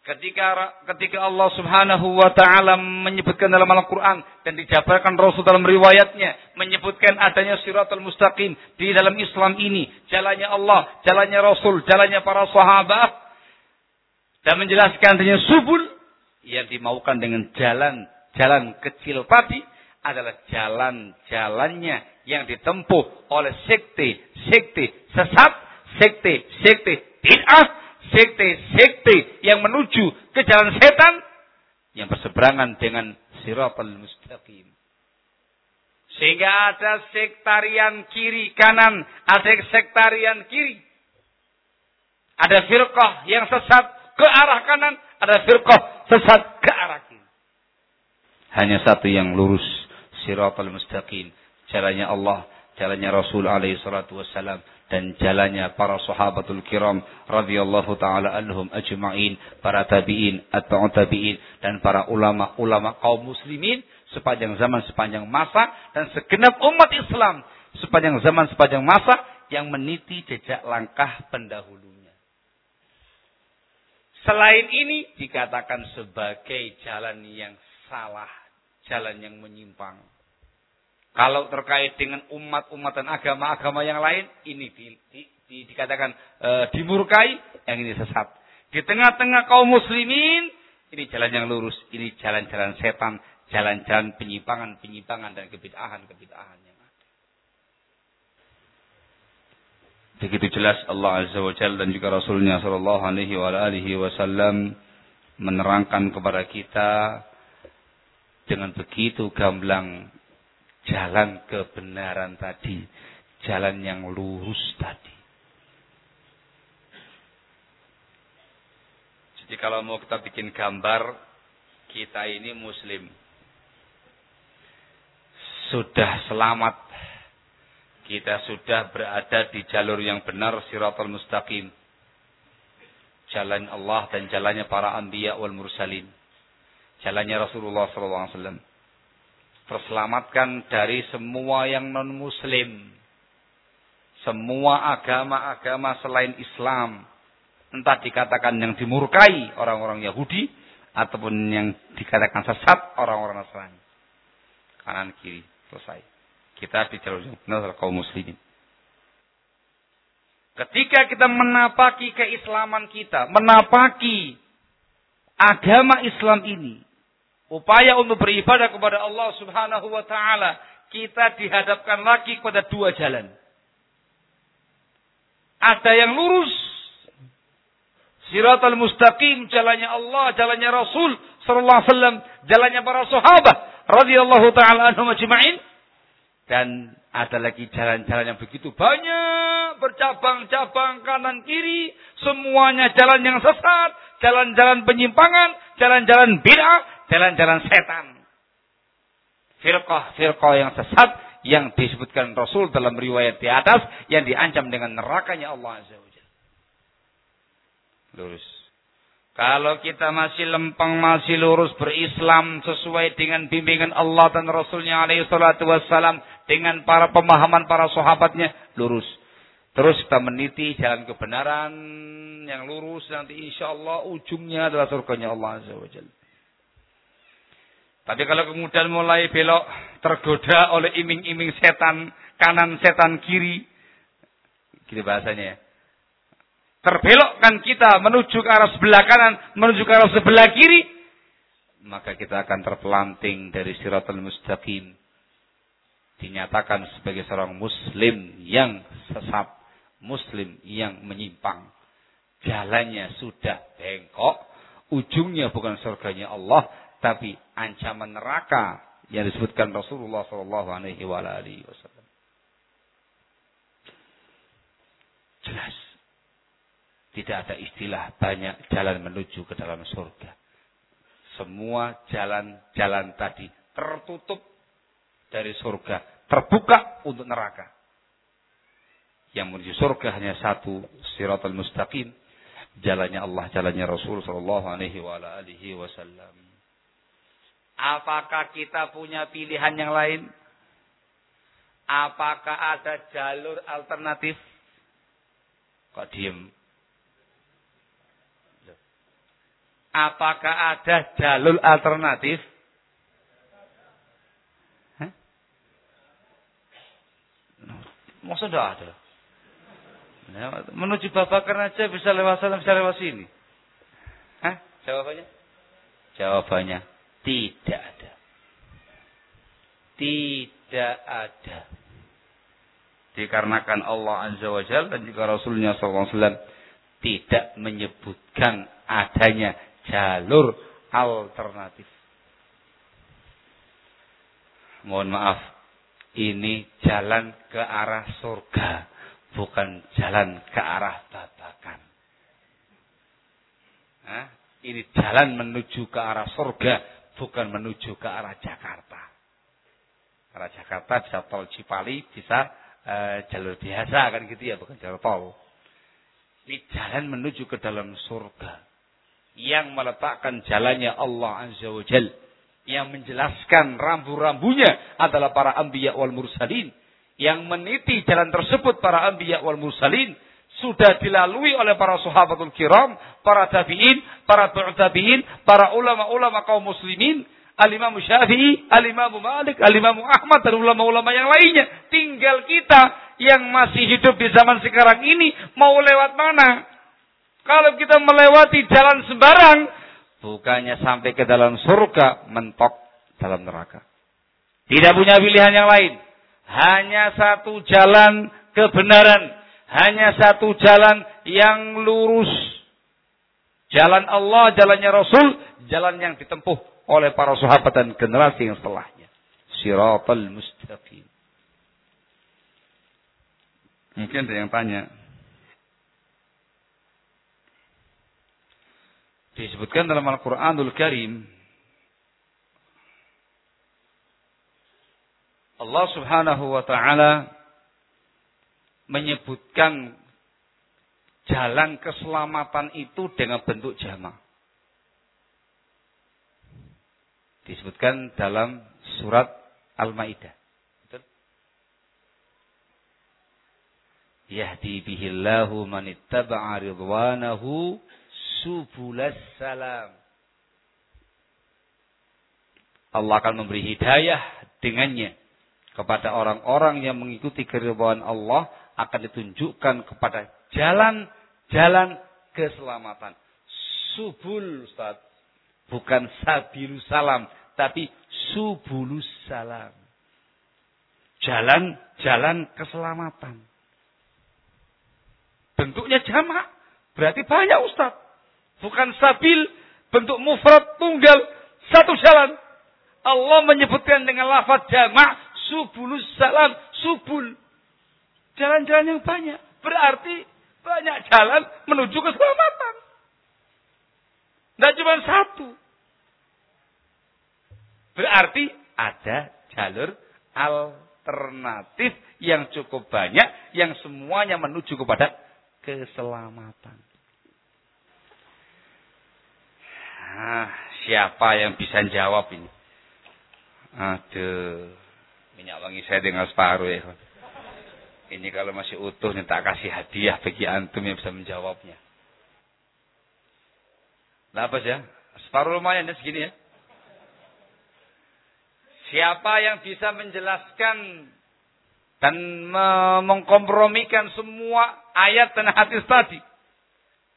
Ketika ketika Allah Subhanahu wa taala menyebutkan dalam Al-Qur'an dan dijabarkan Rasul dalam riwayatnya menyebutkan adanya Siratul Mustaqim di dalam Islam ini, jalannya Allah, jalannya Rasul, jalannya para sahabat dan menjelaskan adanya subul yang dimaukan dengan jalan jalan kecil tadi adalah jalan-jalannya yang ditempuh oleh sekte-sekte sesat, sekte-sekte bid'ah, sekte-sekte yang menuju ke jalan setan yang berseberangan dengan siratal mustaqim. Sehingga ada sektarian kiri kanan, ada sektarian kiri. Ada firqah yang sesat ke arah kanan, ada firqah sesat ke arah kiri. Hanya satu yang lurus, siratal mustaqim. Jalannya Allah, jalannya Rasul alaihi salatu wassalam dan jalannya para sahabatul kiram radhiyallahu taala anhum ajma'in, para tabi'in, atba'ut tabi'in dan para ulama-ulama kaum muslimin sepanjang zaman sepanjang masa dan segenap umat Islam sepanjang zaman sepanjang masa yang meniti jejak langkah pendahulunya. Selain ini dikatakan sebagai jalan yang salah, jalan yang menyimpang. Kalau terkait dengan umat-umat dan agama-agama yang lain, ini di, di, di, dikatakan e, dimurkai, yang ini sesat. Di tengah-tengah kaum muslimin, ini jalan yang lurus, ini jalan-jalan setan, jalan-jalan penyimpangan-penyimpangan dan kebid'ahan-kebid'ahan yang ada. Begitu jelas Allah Azza wa Jalla dan juga Rasulnya Sallallahu Alaihi Wasallam menerangkan kepada kita dengan begitu gamblang jalan kebenaran tadi, jalan yang lurus tadi. Jadi kalau mau kita bikin gambar, kita ini muslim. Sudah selamat. Kita sudah berada di jalur yang benar, siratul mustaqim. Jalan Allah dan jalannya para anbiya wal mursalin. Jalannya Rasulullah SAW terselamatkan dari semua yang non-muslim. Semua agama-agama selain Islam. Entah dikatakan yang dimurkai orang-orang Yahudi. Ataupun yang dikatakan sesat orang-orang Nasrani. Kanan kiri. Selesai. Kita di jalur benar kaum muslimin. Ketika kita menapaki keislaman kita. Menapaki agama Islam ini upaya untuk beribadah kepada Allah Subhanahu wa taala, kita dihadapkan lagi kepada dua jalan. Ada yang lurus, Siratal mustaqim, jalannya Allah, jalannya Rasul sallallahu alaihi wasallam, jalannya para sahabat radhiyallahu taala anhum ajma'in. Dan ada lagi jalan-jalan yang begitu banyak, bercabang-cabang kanan kiri, semuanya jalan yang sesat, jalan-jalan penyimpangan, jalan-jalan bid'ah, jalan-jalan setan. Firqah-firqah yang sesat yang disebutkan Rasul dalam riwayat di atas yang diancam dengan nerakanya Allah Azza wa Lurus. Kalau kita masih lempeng, masih lurus berislam sesuai dengan bimbingan Allah dan Rasulnya alaihi salatu wassalam dengan para pemahaman para sahabatnya, lurus. Terus kita meniti jalan kebenaran yang lurus nanti insya Allah ujungnya adalah surganya Allah Azza wa Jalla. Tapi kalau kemudian mulai belok tergoda oleh iming-iming setan kanan setan kiri, gitu bahasanya ya. Terbelokkan kita menuju ke arah sebelah kanan, menuju ke arah sebelah kiri, maka kita akan terpelanting dari siratul mustaqim. Dinyatakan sebagai seorang muslim yang sesat, muslim yang menyimpang. Jalannya sudah bengkok, ujungnya bukan surganya Allah, tapi ancaman neraka yang disebutkan Rasulullah Shallallahu Alaihi Wasallam. Jelas, tidak ada istilah banyak jalan menuju ke dalam surga. Semua jalan-jalan tadi tertutup dari surga, terbuka untuk neraka. Yang menuju surga hanya satu, siratul mustaqim, jalannya Allah, jalannya Rasul Shallallahu Alaihi Wasallam. Apakah kita punya pilihan yang lain? Apakah ada jalur alternatif? Kok diem? Apakah ada jalur alternatif? Hah? Maksud tidak ada? Menuju Babakan aja bisa lewat sana, bisa lewat sini. Hah? Jawabannya? Jawabannya tidak ada. Tidak ada. Dikarenakan Allah Azza wa Jal dan juga Rasulnya SAW tidak menyebutkan adanya jalur alternatif. Mohon maaf, ini jalan ke arah surga, bukan jalan ke arah babakan. Ini jalan menuju ke arah surga, bukan menuju ke arah Jakarta. Arah Jakarta bisa tol Cipali, bisa uh, jalur biasa kan gitu ya, bukan jalur tol. Ini jalan menuju ke dalam surga. Yang meletakkan jalannya Allah Azza wa Jal. Yang menjelaskan rambu-rambunya adalah para anbiya wal mursalin. Yang meniti jalan tersebut para anbiya wal mursalin. Sudah dilalui oleh para sahabatul kiram, para tabi'in, para tabi'in, para ulama-ulama kaum muslimin Al-Imam Syafi'i, Al-Imam Malik, Al-Imam Ahmad, dan ulama-ulama yang lainnya. Tinggal kita yang masih hidup di zaman sekarang ini mau lewat mana. Kalau kita melewati jalan sembarang, bukannya sampai ke dalam surga, mentok dalam neraka. Tidak punya pilihan yang lain. Hanya satu jalan kebenaran. Hanya satu jalan yang lurus. Jalan Allah, jalannya Rasul, jalan yang ditempuh oleh para sahabat dan generasi yang setelahnya. Siratal mustaqim. Mungkin ada yang tanya. Disebutkan dalam Al-Quranul Karim. Allah subhanahu wa ta'ala menyebutkan jalan keselamatan itu dengan bentuk jamaah. disebutkan dalam surat Al-Maidah. Yahdi bihillahu man ittaba'a ridwanahu subulas salam. Allah akan memberi hidayah dengannya kepada orang-orang yang mengikuti keridhaan Allah akan ditunjukkan kepada jalan-jalan keselamatan. Subul Ustaz. Bukan sabilus salam, tapi subulus salam. Jalan-jalan keselamatan. Bentuknya jamak. Berarti banyak Ustaz. Bukan sabil, bentuk mufrad tunggal, satu jalan. Allah menyebutkan dengan lafaz jamak, subulus salam, subul. Jalan-jalan yang banyak. Berarti banyak jalan menuju keselamatan. Tidak cuma satu. Berarti ada jalur alternatif yang cukup banyak yang semuanya menuju kepada keselamatan. Nah, siapa yang bisa jawab ini? Aduh, minyak wangi saya dengan separuh ya. Ini kalau masih utuh nih tak kasih hadiah bagi antum yang bisa menjawabnya. Apa sih ya? Separuh lumayan ya segini ya. Siapa yang bisa menjelaskan dan mengkompromikan semua ayat dan hadis tadi.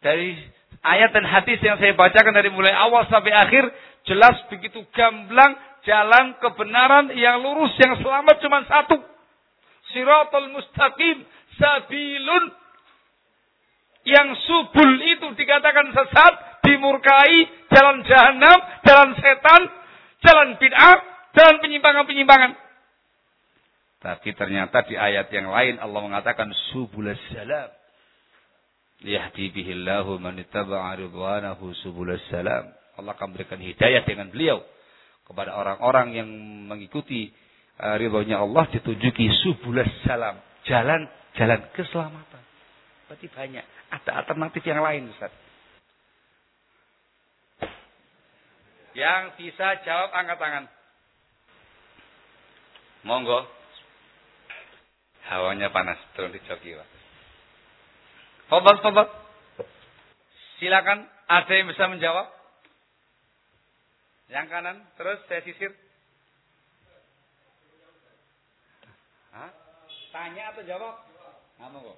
Dari ayat dan hadis yang saya bacakan dari mulai awal sampai akhir. Jelas begitu gamblang jalan kebenaran yang lurus yang selamat cuma satu. Siratul mustaqim sabilun yang subul itu dikatakan sesat, dimurkai, jalan jahanam, jalan setan, jalan bid'ah, jalan penyimpangan-penyimpangan. Tapi ternyata di ayat yang lain Allah mengatakan subul salam. Yahdi bihillahu man ittaba'a ridwanahu subul salam. Allah akan berikan hidayah dengan beliau kepada orang-orang yang mengikuti ridhonya Allah ditunjuki subul salam. Jalan-jalan keselamatan. Berarti banyak. Ada alternatif yang lain, Ustaz. Yang bisa jawab angkat tangan. Monggo. Hawanya panas, turun di joki, Pak. Fadal. Silakan, ada yang bisa menjawab? Yang kanan, terus saya sisir. Hah? Tanya atau jawab? Nah, monggo.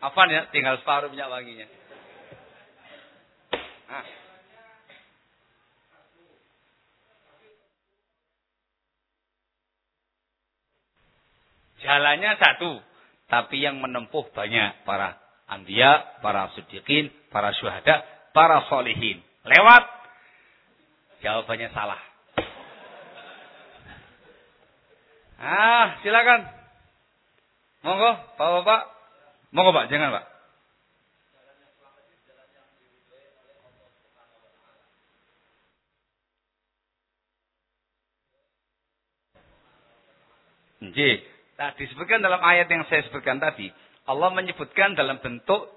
Afan ya, tinggal separuh minyak wanginya. Ah. Jalannya satu, tapi yang menempuh banyak para anbiya, para siddiqin, para syuhada, para solihin. Lewat. Jawabannya salah. Ah, silakan. Monggo, Bapak-bapak. Monggo, Pak, jangan, Pak. Nggih. Nah, disebutkan dalam ayat yang saya sebutkan tadi, Allah menyebutkan dalam bentuk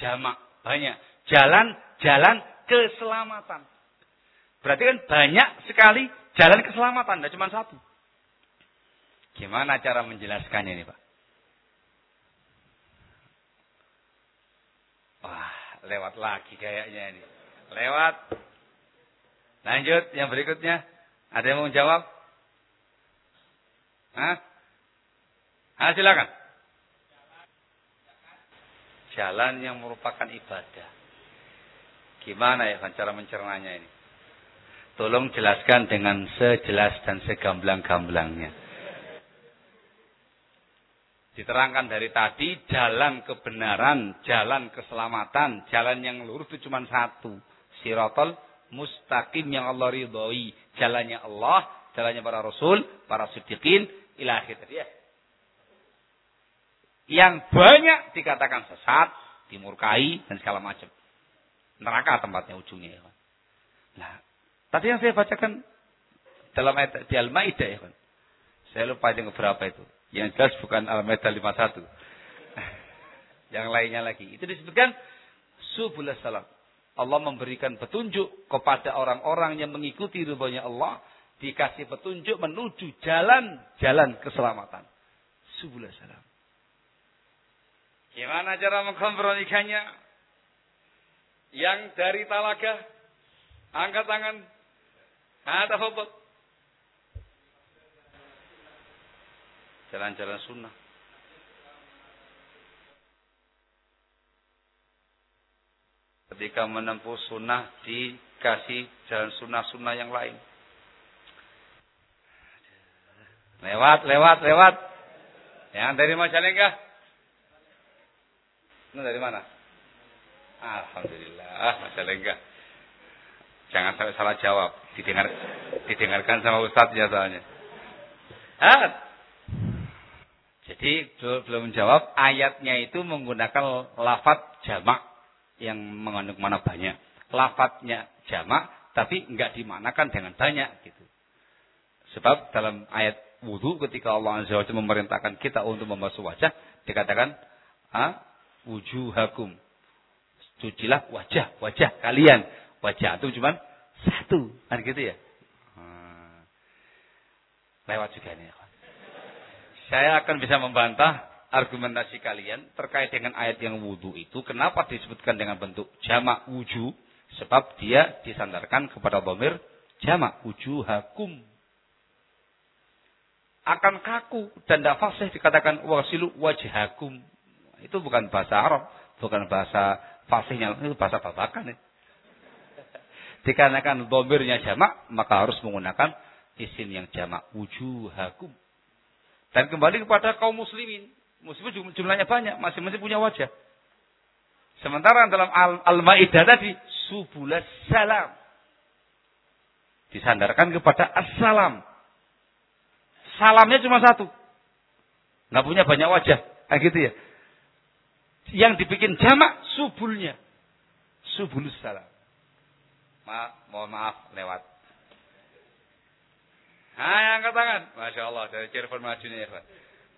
jamak banyak. Jalan-jalan keselamatan. Berarti kan banyak sekali jalan keselamatan, tidak cuma satu. Gimana cara menjelaskannya ini, Pak? Lewat lagi kayaknya ini. Lewat. Lanjut, yang berikutnya. Ada yang mau jawab? Hah? Ah, silakan. Jalan yang merupakan ibadah. Gimana ya cara mencernanya ini? Tolong jelaskan dengan sejelas dan segamblang-gamblangnya. Diterangkan dari tadi, jalan kebenaran, jalan keselamatan, jalan yang lurus itu cuma satu. Sirotol mustaqim yang Allah ridhoi. Jalannya Allah, jalannya para rasul, para siddiqin, ilahi tadi ya. Yang banyak dikatakan sesat, dimurkai, dan segala macam. Neraka tempatnya ujungnya. Ya. Nah, tadi yang saya bacakan dalam ayat di Al-Maidah ya kan. Saya lupa yang berapa itu. Yang jelas bukan Al-Maidah 51. yang lainnya lagi. Itu disebutkan subul salam. Allah memberikan petunjuk kepada orang-orang yang mengikuti ridhonya Allah dikasih petunjuk menuju jalan-jalan keselamatan. Subul salam. Gimana cara mengkompromikannya? Yang dari talaga, angkat tangan, ada hobot. Jalan-jalan sunnah. Ketika menempuh sunnah, dikasih jalan sunnah-sunnah yang lain. Lewat, lewat, lewat. Yang dari Majalengka. Ini dari mana? Alhamdulillah, Majalengka. Jangan sampai salah jawab. Didengar, didengarkan sama ustadznya soalnya. Ah. Jadi belum menjawab ayatnya itu menggunakan lafat jamak yang mengandung mana banyak. Lafadznya jamak tapi enggak dimanakan dengan banyak gitu. Sebab dalam ayat wudhu ketika Allah Azza wa memerintahkan kita untuk membasuh wajah dikatakan ah, wujuhakum. Cucilah wajah, wajah kalian. Wajah itu cuma satu. Kan gitu ya? Hmm. Lewat juga ini. Saya akan bisa membantah argumentasi kalian terkait dengan ayat yang wudhu itu. Kenapa disebutkan dengan bentuk jamak wuju? Sebab dia disandarkan kepada bomir jamak wujuhakum akan kaku dan tidak fasih dikatakan wasilu wajhakum. Itu bukan bahasa Arab, bukan bahasa fasihnya, itu bahasa babakan. Ya. Dikarenakan domirnya jamak, maka harus menggunakan isim yang jamak wujuhakum. Dan kembali kepada kaum muslimin. Muslimin jumlahnya banyak, masing-masing punya wajah. Sementara dalam Al-Maidah tadi subulas salam disandarkan kepada assalam salamnya cuma satu. Nggak punya banyak wajah. Kayak gitu ya. Yang dibikin jamak subulnya. Subulus salam. Ma mohon maaf lewat. Yang angkat tangan. Masya Allah, dari Cirebon maju nih, ya,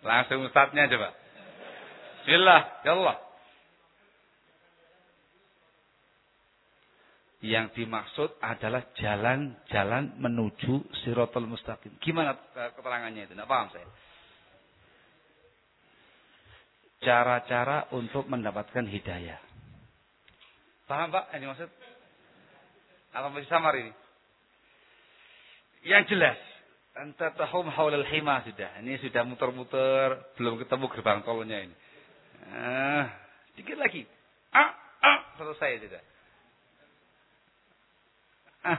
Langsung ustadznya coba. Bismillah, ya Allah. Yang dimaksud adalah jalan-jalan menuju sirotol mustaqim. Gimana keterangannya itu? Tidak paham saya. Cara-cara untuk mendapatkan hidayah. Paham Pak? Ini maksud? Apa masih samar ini? Yang jelas. Anta tahum haulal hima sudah. Ini sudah muter-muter. Belum ketemu gerbang tolnya ini. Ah, sedikit lagi. Ah, ah, selesai sudah. Ah,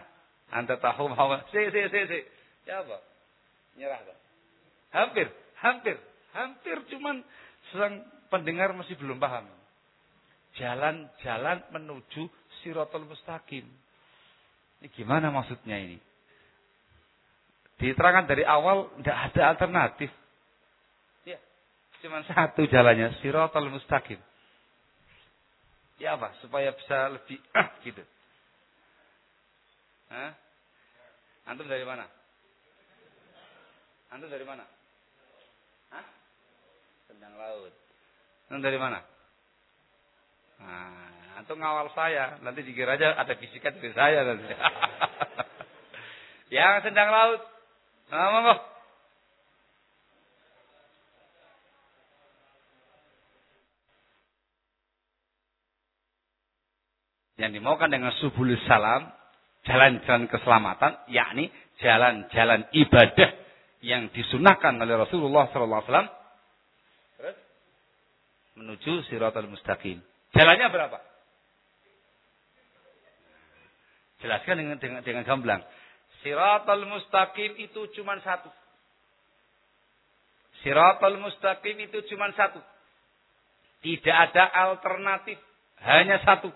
anta tahu mau si si si si. Siapa? Nyerah tak? Hampir, hampir, Hampir cuman sedang pendengar masih belum paham. Jalan-jalan menuju siratul mustaqim. Ini gimana maksudnya ini? Diterangkan dari awal tidak ada alternatif. Ya, cuma satu jalannya siratul mustaqim. Ya apa? Supaya bisa lebih gitu. Hah? Antum dari mana? Antum dari mana? Hah? Sendang laut. Antum dari mana? Nah, antum ngawal saya. Nanti dikira aja ada fisika dari saya nanti. Yang sendang laut. Nah, monggo. Yang dimaukan dengan subul salam jalan-jalan keselamatan, yakni jalan-jalan ibadah yang disunahkan oleh Rasulullah SAW menuju Siratul Mustaqim. Jalannya berapa? Jelaskan dengan dengan, dengan gamblang. Siratul Mustaqim itu cuma satu. Siratul Mustaqim itu cuma satu. Tidak ada alternatif. Hanya satu.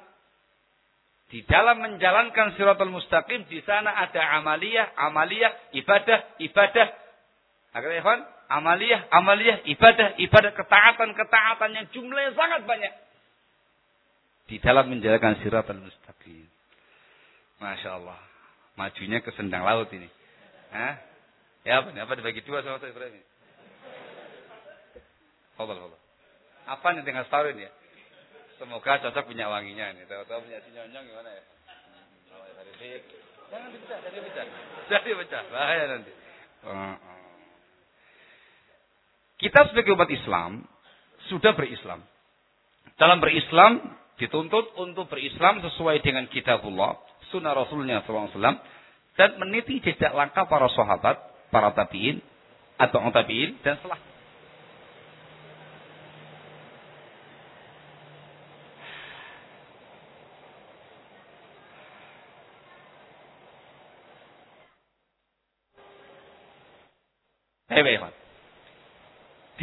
Di dalam menjalankan siratul mustaqim, di sana ada amaliyah, amaliyah, ibadah, ibadah. Agar ikhwan, amaliyah, amaliyah, ibadah, ibadah, ketaatan, ketaatan yang jumlahnya sangat banyak. Di dalam menjalankan siratul mustaqim. Masya Allah. Majunya ke sendang laut ini. Hah? Ya apa? Apa dibagi dua sama saya Ibrahim? Allah, Allah. Apa nih tinggal setahun ya? Semoga cocok punya wanginya nih. Tahu-tahu punya si nyonyong gimana ya? Jangan dipecah, jangan dipecah. Jangan dipecah, bahaya nanti. Kita sebagai umat Islam sudah berislam. Dalam berislam dituntut untuk berislam sesuai dengan kitabullah, sunnah Rasulnya SAW, dan meniti jejak langkah para sahabat, para tabiin, atau tabiin, dan setelah.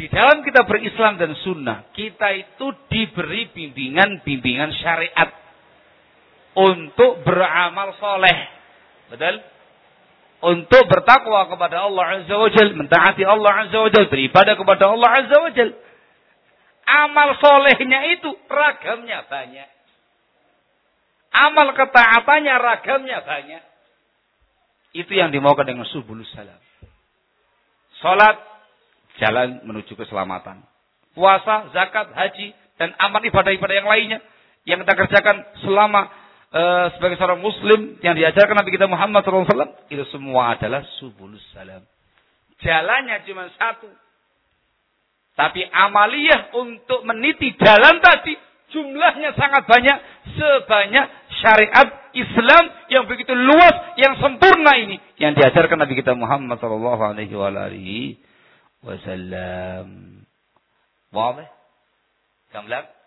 Di dalam kita berislam dan sunnah, kita itu diberi bimbingan-bimbingan syariat untuk beramal soleh. Betul? Untuk bertakwa kepada Allah Azza wa Jal, mentaati Allah Azza wa Jal, beribadah kepada Allah Azza wa Jal. Amal solehnya itu ragamnya banyak. Amal ketaatannya ragamnya banyak. Itu yang dimaukan dengan subulus salam. Salat, jalan menuju keselamatan. Puasa, zakat, haji, dan amal ibadah-ibadah yang lainnya. Yang kita kerjakan selama uh, sebagai seorang muslim yang diajarkan Nabi kita Muhammad SAW. Itu semua adalah subulus salam. Jalannya cuma satu. Tapi amaliyah untuk meniti jalan tadi jumlahnya sangat banyak. Sebanyak syariat Islam yang begitu luas, yang sempurna ini yang diajarkan Nabi kita Muhammad sallallahu alaihi. Wadah? Kamlak?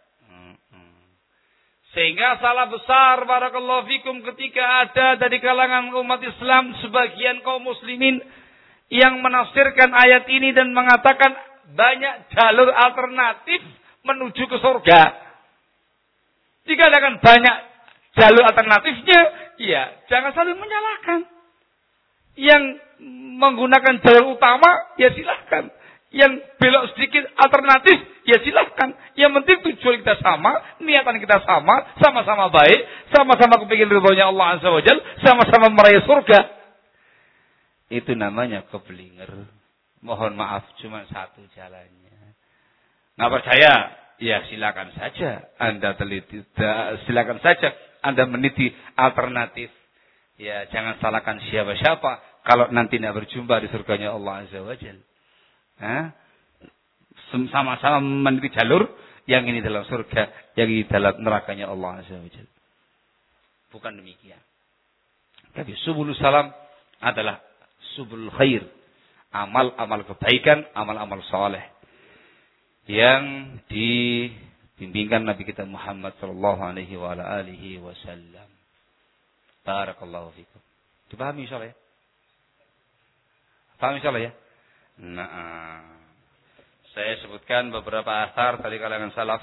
Sehingga salah besar barakallahu fikum ketika ada dari kalangan umat Islam sebagian kaum muslimin yang menafsirkan ayat ini dan mengatakan banyak jalur alternatif menuju ke surga. Jika ada kan banyak jalur alternatifnya, ya jangan saling menyalahkan. Yang menggunakan jalur utama, ya silahkan. Yang belok sedikit alternatif, ya silahkan. Yang penting tujuan kita sama, niatan kita sama, sama-sama baik, sama-sama kepingin ridhonya Allah Azza wa Jal, sama-sama meraih surga. Itu namanya keblinger. Mohon maaf, cuma satu jalannya. Nggak percaya? Ya silakan saja. Anda teliti, silakan saja anda meniti alternatif. Ya, jangan salahkan siapa-siapa kalau nanti tidak berjumpa di surganya Allah Azza wa Jal. Sama-sama meniti jalur yang ini dalam surga, yang ini dalam nerakanya Allah Azza wa. Bukan demikian. Tapi subul salam adalah subul khair. Amal-amal kebaikan, amal-amal soleh. Yang di bimbingan Nabi kita Muhammad sallallahu alaihi wa alihi wasallam. Barakallahu fikum. Dipahami insyaallah ya? Paham insyaallah ya? Nah. Saya sebutkan beberapa asar dari kalangan salaf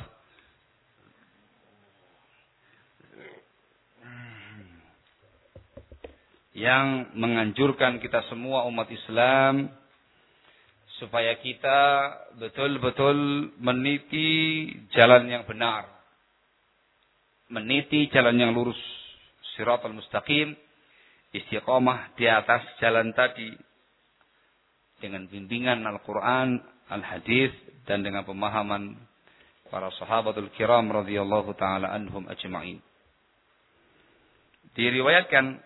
yang menganjurkan kita semua umat Islam supaya kita betul-betul meniti jalan yang benar. Meniti jalan yang lurus. Siratul mustaqim. Istiqomah di atas jalan tadi. Dengan bimbingan Al-Quran, Al-Hadis, dan dengan pemahaman para sahabatul kiram radhiyallahu taala anhum ajma'in. Diriwayatkan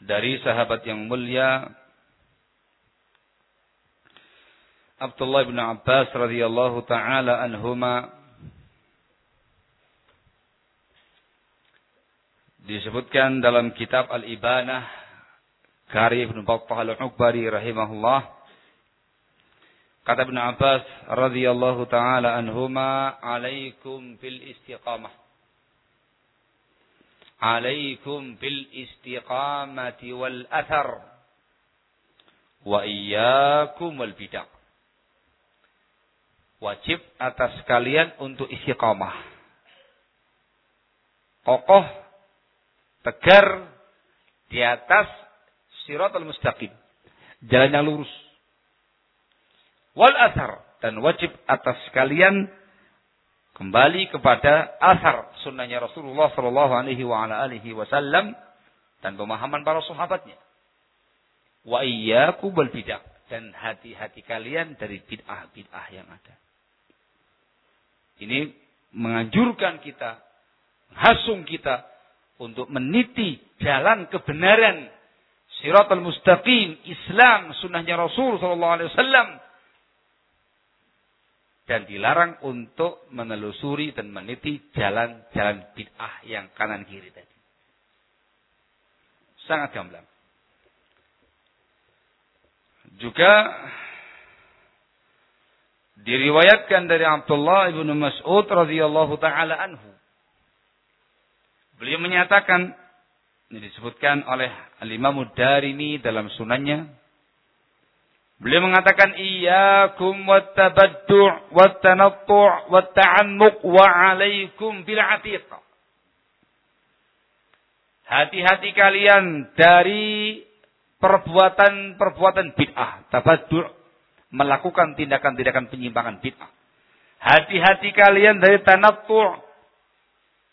dari sahabat yang mulia Abdullah bin Abbas radhiyallahu taala anhuma disebutkan dalam kitab Al-Ibanah karya Ibnu Battah Al-Ukbari rahimahullah. Kata Ibnu Abbas radhiyallahu taala anhuma alaikum bil istiqamah. Alaikum bil istiqamati wal athar wa iyyakum wal bid'ah. Wajib atas kalian untuk istiqamah. Kokoh, tegar di atas siratul mustaqim. Jalan yang lurus. Wal asar. Dan wajib atas kalian kembali kepada asar sunnahnya Rasulullah Sallallahu Alaihi Wasallam dan pemahaman para sahabatnya. Wa iyyakum wal bid'ah dan hati-hati kalian dari bid'ah-bid'ah yang ada. Ini menganjurkan kita, hasung kita untuk meniti jalan kebenaran Siratul Mustaqim, Islam, sunnahnya Rasul Sallallahu Alaihi Wasallam, dan dilarang untuk menelusuri dan meniti jalan-jalan bid'ah yang kanan kiri tadi. Sangat gamblang. Juga Diriwayatkan dari Abdullah ibnu Mas'ud radhiyallahu taala anhu. Beliau menyatakan ini disebutkan oleh Al-Imam Darimi dalam sunannya. Beliau mengatakan iyyakum wattabaddu' wattanattu' watta'ammuq wa 'alaikum bil 'atiq. Hati-hati kalian dari perbuatan-perbuatan bid'ah, tabaddu' melakukan tindakan-tindakan penyimpangan bid'ah. Hati-hati kalian dari tanattu'.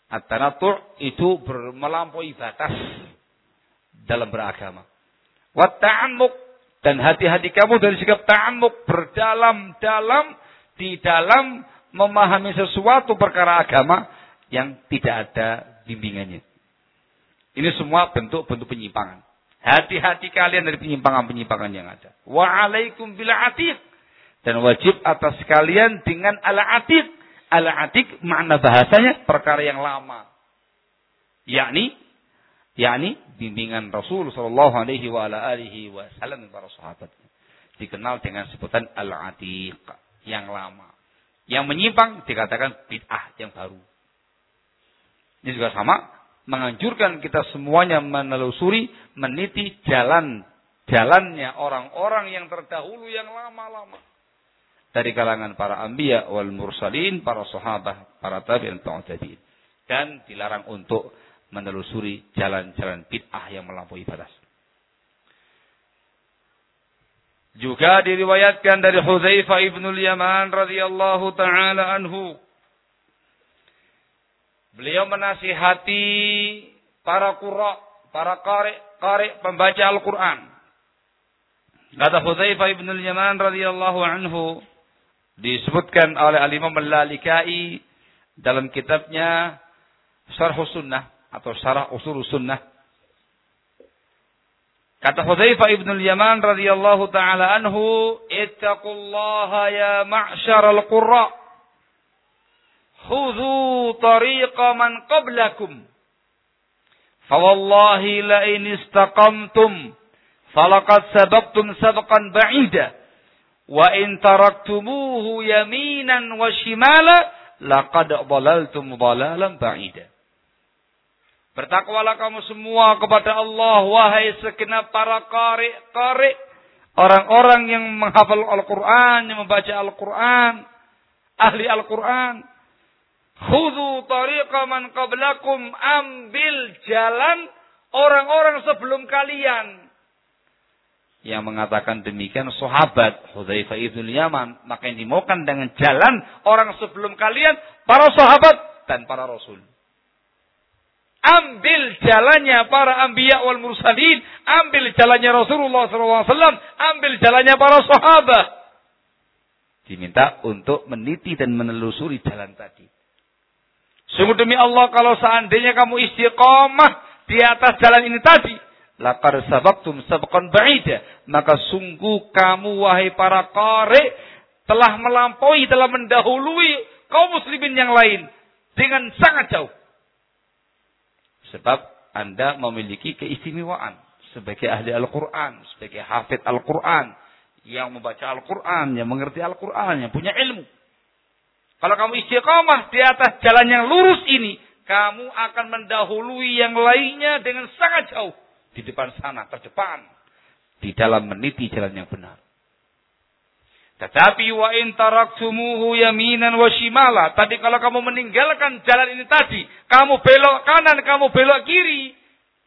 At-tanattu' itu melampaui batas dalam beragama. Wa dan hati-hati kamu dari sikap ta'ammuk berdalam-dalam di dalam memahami sesuatu perkara agama yang tidak ada bimbingannya. Ini semua bentuk-bentuk penyimpangan. Hati-hati kalian dari penyimpangan-penyimpangan yang ada. Wa alaikum. Dan wajib atas kalian dengan ala atiq. Ala atiq makna bahasanya perkara yang lama. Yakni yakni bimbingan Rasul sallallahu alaihi wa ala wasallam para sahabat. Dikenal dengan sebutan al-atiq, yang lama. Yang menyimpang dikatakan bid'ah yang baru. Ini juga sama menganjurkan kita semuanya menelusuri, meniti jalan jalannya orang-orang yang terdahulu yang lama-lama dari kalangan para anbiya wal mursalin, para sahabat, para tabi'in tabi'in. Dan dilarang untuk menelusuri jalan-jalan bid'ah yang melampaui batas. Juga diriwayatkan dari Hudzaifah ibnul Yaman radhiyallahu taala anhu Beliau menasihati para qurra, para qari, qari pembaca Al-Qur'an. Kata Hudzaifah ibn al-Yaman radhiyallahu anhu disebutkan oleh Al-Imam Al-Lalikai dalam kitabnya Syarh Sunnah atau Syarah Usul Sunnah. Kata Hudzaifah ibn al-Yaman radhiyallahu taala anhu, "Ittaqullaha ya ma'syaral qurra." khudhu tariqa man qablakum. Fawallahi la in istaqamtum falaqad sabaqtum sabqan ba'ida. Wa in taraktumuhu yaminan wa shimala laqad dhalaltum dhalalan ba'ida. Bertakwalah kamu semua kepada Allah wahai segenap para qari-qari Orang-orang yang menghafal Al-Quran, yang membaca Al-Quran, ahli Al-Quran. Khudhu tariqa man qablakum, ambil jalan orang-orang sebelum kalian. Yang mengatakan demikian sahabat Hudzaifah ibn Yaman. Maka yang dimaukan dengan jalan orang sebelum kalian, para sahabat dan para rasul. Ambil jalannya para anbiya wal mursalin. Ambil jalannya Rasulullah SAW. Ambil jalannya para sahabat. Diminta untuk meniti dan menelusuri jalan tadi. Sungguh demi Allah kalau seandainya kamu istiqomah di atas jalan ini tadi. Lakar sabaktum sabakon ba'ida. Maka sungguh kamu wahai para kare telah melampaui, telah mendahului kaum muslimin yang lain. Dengan sangat jauh. Sebab Anda memiliki keistimewaan sebagai ahli Al-Quran, sebagai hafid Al-Quran, yang membaca Al-Quran, yang mengerti Al-Quran, yang punya ilmu. Kalau kamu istiqamah di atas jalan yang lurus ini, kamu akan mendahului yang lainnya dengan sangat jauh. Di depan sana, terdepan. Di dalam meniti jalan yang benar. Tetapi wa in taraktumuhu yaminan wa shimala. Tadi kalau kamu meninggalkan jalan ini tadi, kamu belok kanan, kamu belok kiri,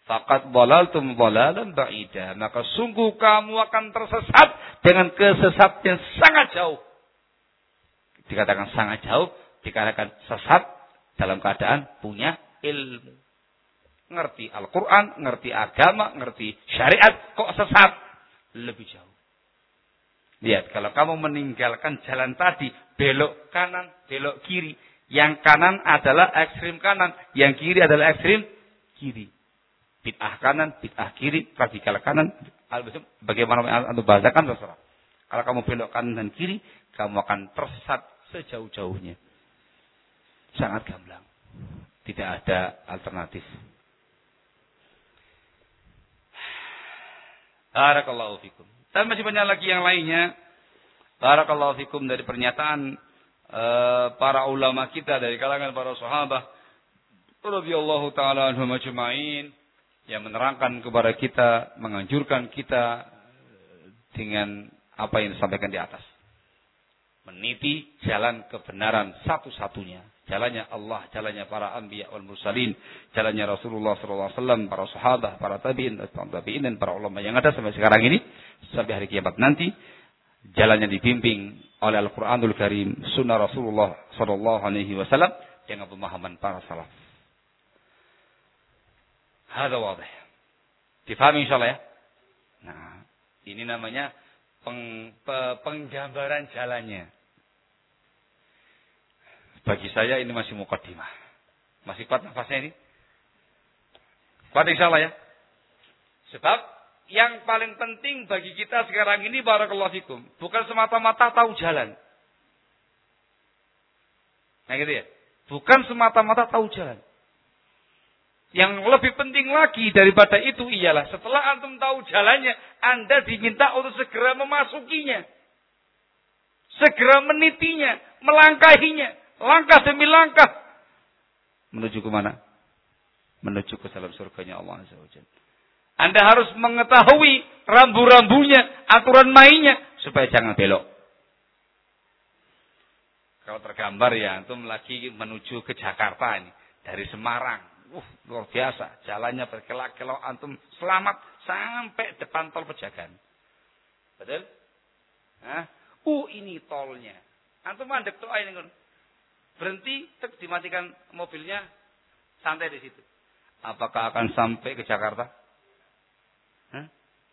faqad dhalaltum dhalalan ba'ida. Maka sungguh kamu akan tersesat dengan kesesat yang sangat jauh. Dikatakan sangat jauh, dikatakan sesat dalam keadaan punya ilmu. Ngerti Al-Quran, ngerti agama, ngerti syariat, kok sesat? Lebih jauh. Lihat, kalau kamu meninggalkan jalan tadi, belok kanan, belok kiri. Yang kanan adalah ekstrim kanan, yang kiri adalah ekstrim kiri. Bid'ah kanan, bid'ah kiri, radikal kanan. Bagaimana untuk bahasakan terserah. Kalau kamu belok kanan dan kiri, kamu akan tersesat sejauh-jauhnya. Sangat gamblang. Tidak ada alternatif. Barakallahu fikum. Dan masih banyak lagi yang lainnya. Barakallahu fikum dari pernyataan uh, para ulama kita dari kalangan para sahabat radhiyallahu taala anhum ajma'in yang menerangkan kepada kita, menganjurkan kita dengan apa yang disampaikan di atas. Meniti jalan kebenaran satu-satunya. Jalannya Allah, jalannya para anbiya wal mursalin, jalannya Rasulullah SAW, para sahabat, para tabi'in, tabi'in dan para ulama yang ada sampai sekarang ini sampai hari kiamat nanti jalannya dibimbing oleh Al-Qur'anul Karim, sunnah Rasulullah wasallam dengan pemahaman para salaf. Hada wadih. Difahami insyaallah ya? Nah, ini namanya peng, pe, penggambaran jalannya. Bagi saya ini masih mukaddimah. Masih kuat nafasnya ini? Kuat insyaallah ya? Sebab yang paling penting bagi kita sekarang ini barakallahu fikum, bukan semata-mata tahu jalan. Nah gitu ya. Bukan semata-mata tahu jalan. Yang lebih penting lagi daripada itu ialah setelah antum tahu jalannya, Anda diminta untuk segera memasukinya. Segera menitinya, melangkahinya, langkah demi langkah. Menuju ke mana? Menuju ke dalam surganya Allah Azza. Anda harus mengetahui rambu-rambunya, aturan mainnya, supaya jangan belok. Kalau tergambar ya, antum lagi menuju ke Jakarta ini. Dari Semarang. Uh, luar biasa. Jalannya berkelak-kelok, antum selamat sampai depan tol pejagan. Betul? Hah? Uh, ini tolnya. Antum mandek tuh ini Berhenti, tek, dimatikan mobilnya, santai di situ. Apakah akan sampai ke Jakarta?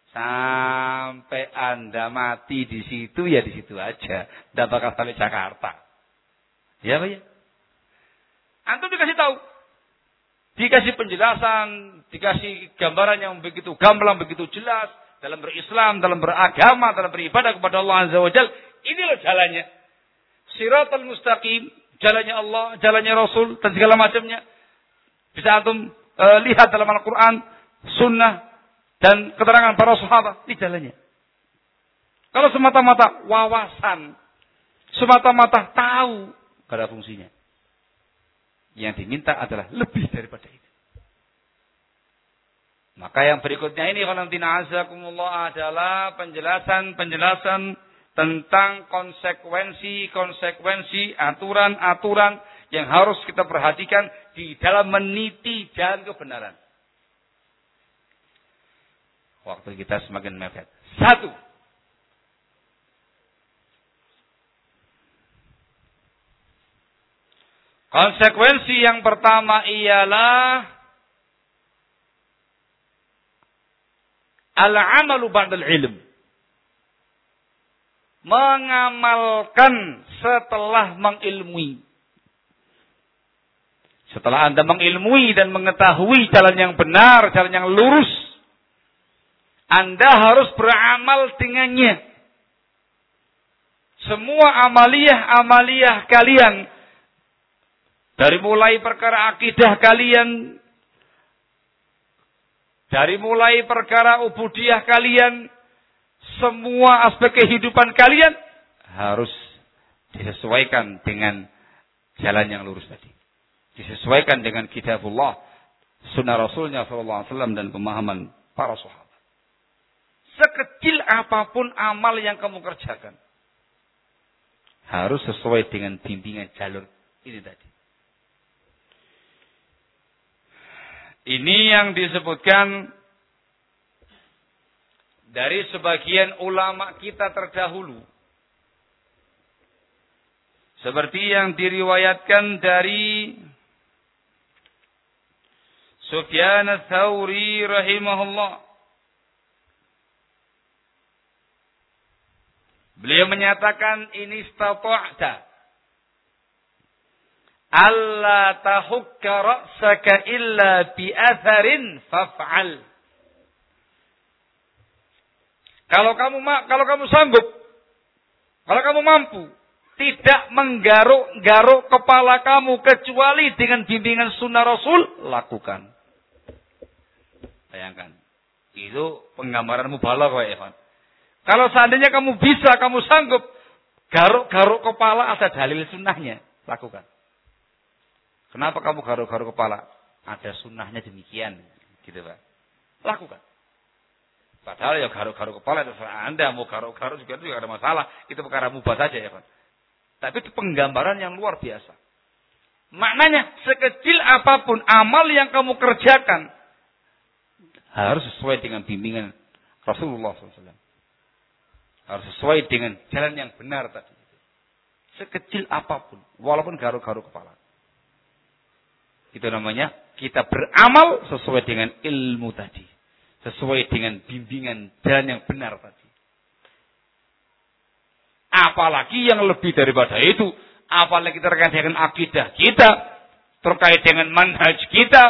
Sampai Anda mati di situ ya di situ aja. Tidak bakal sampai Jakarta. Ya Pak ya? Antum dikasih tahu. Dikasih penjelasan, dikasih gambaran yang begitu gamblang, begitu jelas dalam berislam, dalam beragama, dalam beribadah kepada Allah Azza wa Jal. Ini loh jalannya. Siratul mustaqim, jalannya Allah, jalannya Rasul, dan segala macamnya. Bisa antum uh, lihat dalam Al-Quran, sunnah, dan keterangan para sahabat di jalannya. Kalau semata-mata wawasan, semata-mata tahu, gak ada fungsinya. Yang diminta adalah lebih daripada itu. Maka yang berikutnya ini kalantina azakumullah adalah penjelasan-penjelasan tentang konsekuensi-konsekuensi aturan-aturan yang harus kita perhatikan di dalam meniti jalan kebenaran. Waktu kita semakin mepet. Satu. Konsekuensi yang pertama ialah al-amalu ba'dal ilm. Mengamalkan setelah mengilmui. Setelah Anda mengilmui dan mengetahui jalan yang benar, jalan yang lurus, Anda harus beramal dengannya. Semua amaliyah-amaliyah kalian dari mulai perkara akidah kalian dari mulai perkara ubudiyah kalian, semua aspek kehidupan kalian harus disesuaikan dengan jalan yang lurus tadi. Disesuaikan dengan kitabullah, sunnah rasulnya SAW dan pemahaman para sahabat. Sekecil apa pun amal yang kamu kerjakan. Harus sesuai dengan bimbingan jalur ini tadi. Ini yang disebutkan dari sebagian ulama kita terdahulu. Seperti yang diriwayatkan dari Sufyan ats-Tsauri rahimahullah. Beliau menyatakan ini stata'ta Allah tahukka ra'saka illa bi atharin faf'al. Kalau kamu kalau kamu sanggup, kalau kamu mampu, tidak menggaruk-garuk kepala kamu kecuali dengan bimbingan sunnah Rasul, lakukan. Bayangkan. Itu penggambaran ya Evan. Kalau seandainya kamu bisa, kamu sanggup, garuk-garuk kepala ada dalil sunnahnya, lakukan. Kenapa kamu garuk-garuk kepala? Ada sunnahnya demikian. Gitu Pak. Lakukan. Padahal ya garuk-garuk kepala itu Anda mau garuk-garuk juga itu ada masalah. Itu perkara mubah saja ya Pak. Tapi itu penggambaran yang luar biasa. Maknanya sekecil apa pun amal yang kamu kerjakan harus sesuai dengan bimbingan Rasulullah SAW. Harus sesuai dengan jalan yang benar tadi. Sekecil apa pun, walaupun garuk-garuk kepala. Itu namanya kita beramal sesuai dengan ilmu tadi. Sesuai dengan bimbingan jalan yang benar tadi. Apalagi yang lebih daripada itu. Apalagi terkait dengan akidah kita. Terkait dengan manhaj kita.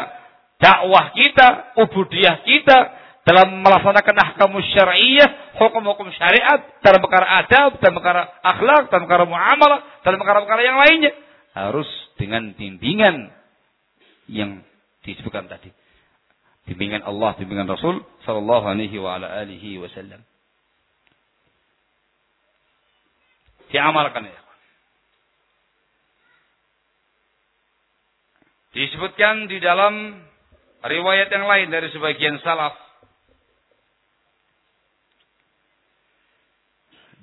Dakwah kita. Ubudiyah kita. Dalam melaksanakan ahkam syariah. Hukum-hukum syariat. Dalam perkara adab. Dalam perkara akhlak. Dalam perkara muamalah. Dalam perkara-perkara yang lainnya. Harus dengan bimbingan yang disebutkan tadi. Bimbingan Allah, bimbingan Rasul sallallahu alaihi wa ala alihi wasallam. Diamalkan ya. Disebutkan di dalam riwayat yang lain dari sebagian salaf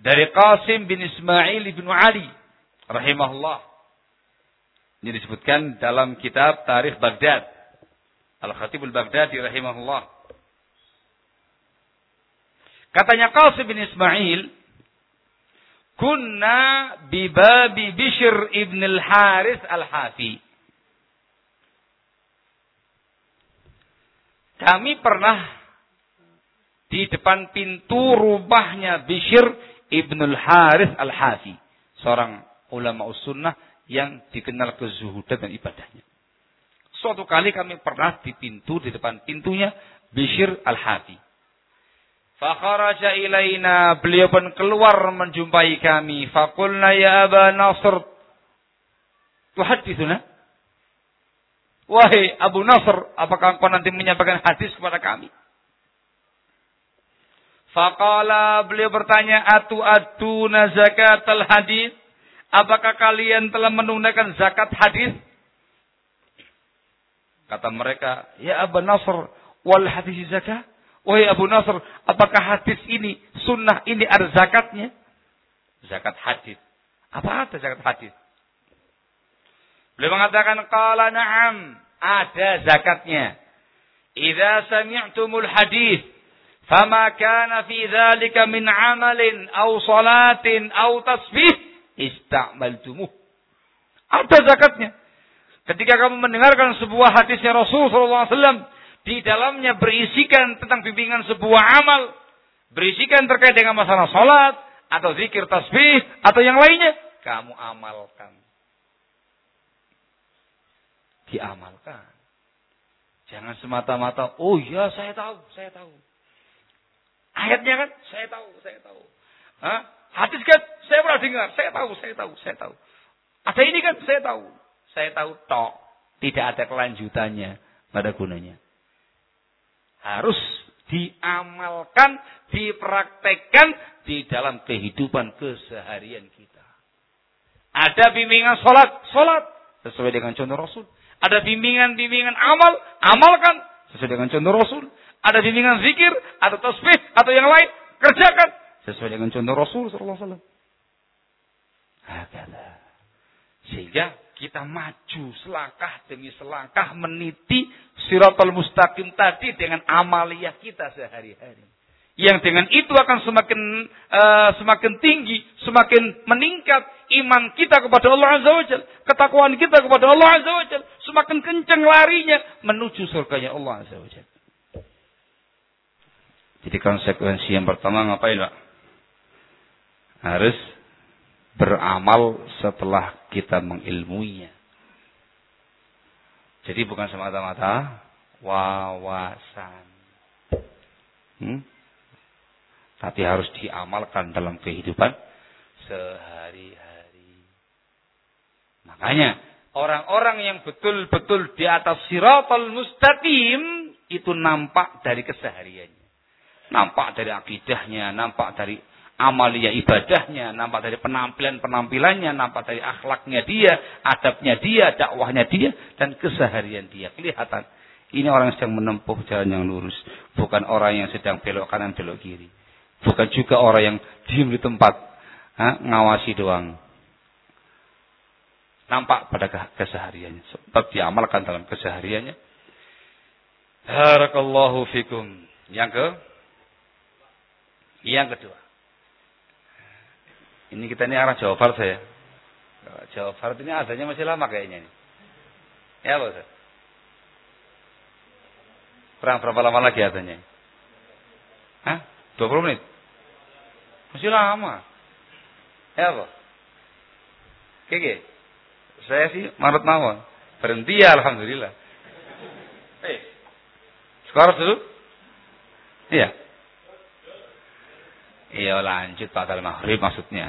dari Qasim bin Ismail bin Ali rahimahullah ini disebutkan dalam kitab Tarikh Baghdad. Al-Khatibul Baghdadi rahimahullah. Katanya Qasim bin Ismail, Kunna bibabi Bishr ibn al-Haris al-Hafi. Kami pernah di depan pintu rumahnya Bishr ibn al-Haris al-Hafi. Seorang ulama sunnah yang dikenal kezuhudan dan ibadahnya. Suatu kali kami pernah di pintu, di depan pintunya, Bishir Al-Hadi. Fakharaja ilaina, beliau pun keluar menjumpai kami. Fakulna ya Aba Nasr, tuhadithuna. Wahai Abu Nasr, apakah engkau nanti menyampaikan hadis kepada kami? Faqala beliau bertanya, atu atu zakat al-hadith? Apakah kalian telah menunaikan zakat hadis? Kata mereka, ya Abu Nasr, wal hadis zakat? Wahai Abu Nasr, apakah hadis ini, sunnah ini ada zakatnya? Zakat hadis. Apa ada zakat hadis? Beliau mengatakan, Qala na'am. Ada zakatnya. Idza sami'tumul hadis. Fama kana fi dhalika min amalin. Au salatin. Au tasbih. Ista'maltumuh. Ada zakatnya. Ketika kamu mendengarkan sebuah hadisnya Rasul SAW di dalamnya berisikan tentang bimbingan sebuah amal, berisikan terkait dengan masalah salat atau zikir tasbih atau yang lainnya, kamu amalkan. Diamalkan. Jangan semata-mata, oh ya saya tahu, saya tahu. Ayatnya kan, saya tahu, saya tahu. Hah? Hadis kan, saya pernah dengar, saya tahu, saya tahu, saya tahu. Ada ini kan, saya tahu. Saya tahu, tok. Tidak ada kelanjutannya. pada gunanya harus diamalkan, dipraktekkan di dalam kehidupan keseharian kita. Ada bimbingan sholat, sholat sesuai dengan contoh Rasul. Ada bimbingan-bimbingan amal, amalkan sesuai dengan contoh Rasul. Ada bimbingan zikir atau tasbih atau yang lain, kerjakan sesuai dengan contoh Rasul sallallahu alaihi wasallam. Sehingga kita maju selangkah demi selangkah meniti siratal mustaqim tadi dengan amaliyah kita sehari-hari. Yang dengan itu akan semakin uh, semakin tinggi, semakin meningkat iman kita kepada Allah Azza wa Jal, ketakwaan kita kepada Allah Azza wa Jal, semakin kencang larinya menuju surganya Allah Azza wa Jal. Jadi konsekuensi yang pertama ngapain Pak? Harus beramal setelah kita mengilmuinya. Jadi bukan semata-mata wawasan. Hmm? Tapi harus diamalkan dalam kehidupan sehari-hari. Makanya orang-orang yang betul-betul di atas siratal mustaqim itu nampak dari kesehariannya. Nampak dari akidahnya, nampak dari amalia ibadahnya, nampak dari penampilan-penampilannya, nampak dari akhlaknya dia, adabnya dia, dakwahnya dia, dan keseharian dia. Kelihatan. Ini orang yang sedang menempuh jalan yang lurus. Bukan orang yang sedang belok kanan, belok kiri. Bukan juga orang yang diam di tempat. Ha, ngawasi doang. Nampak pada kesehariannya. Sebab diamalkan dalam kesehariannya. Harakallahu fikum. Yang ke? Yang kedua. Ini kita ini arah Jawa Barat saya. Jawa Barat ini adanya masih lama kayaknya ini. Ya Pak Ustaz? Kurang berapa lama lagi adanya? Hah? 20 menit? Masih lama. Ya Pak? Oke, Saya sih marut mawon. Berhenti ya Alhamdulillah. Eh, sekarang dulu? Iya. Iya lanjut batal maghrib maksudnya.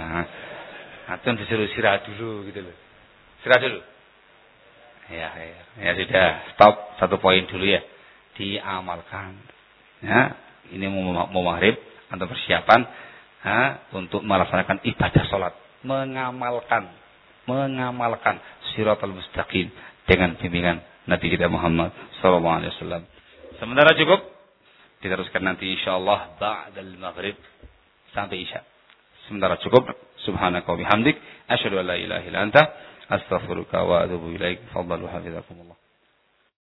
Atau disuruh istirahat dulu gitu loh. Istirahat dulu. Ya, ya, ya sudah stop satu poin dulu ya. Diamalkan. Ya, ini mau, mau maghrib atau persiapan ya, untuk melaksanakan ibadah sholat. Mengamalkan, mengamalkan siratul mustaqim dengan bimbingan Nabi kita Muhammad Sallallahu Alaihi Wasallam. Sementara cukup, diteruskan nanti insyaallah ba'dal maghrib sampai Isya. Sementara cukup. Subhanaka wa bihamdik. Asyhadu an la ilaha illa anta. Astaghfiruka wa atubu ilaik. Fadhalu hafizakumullah.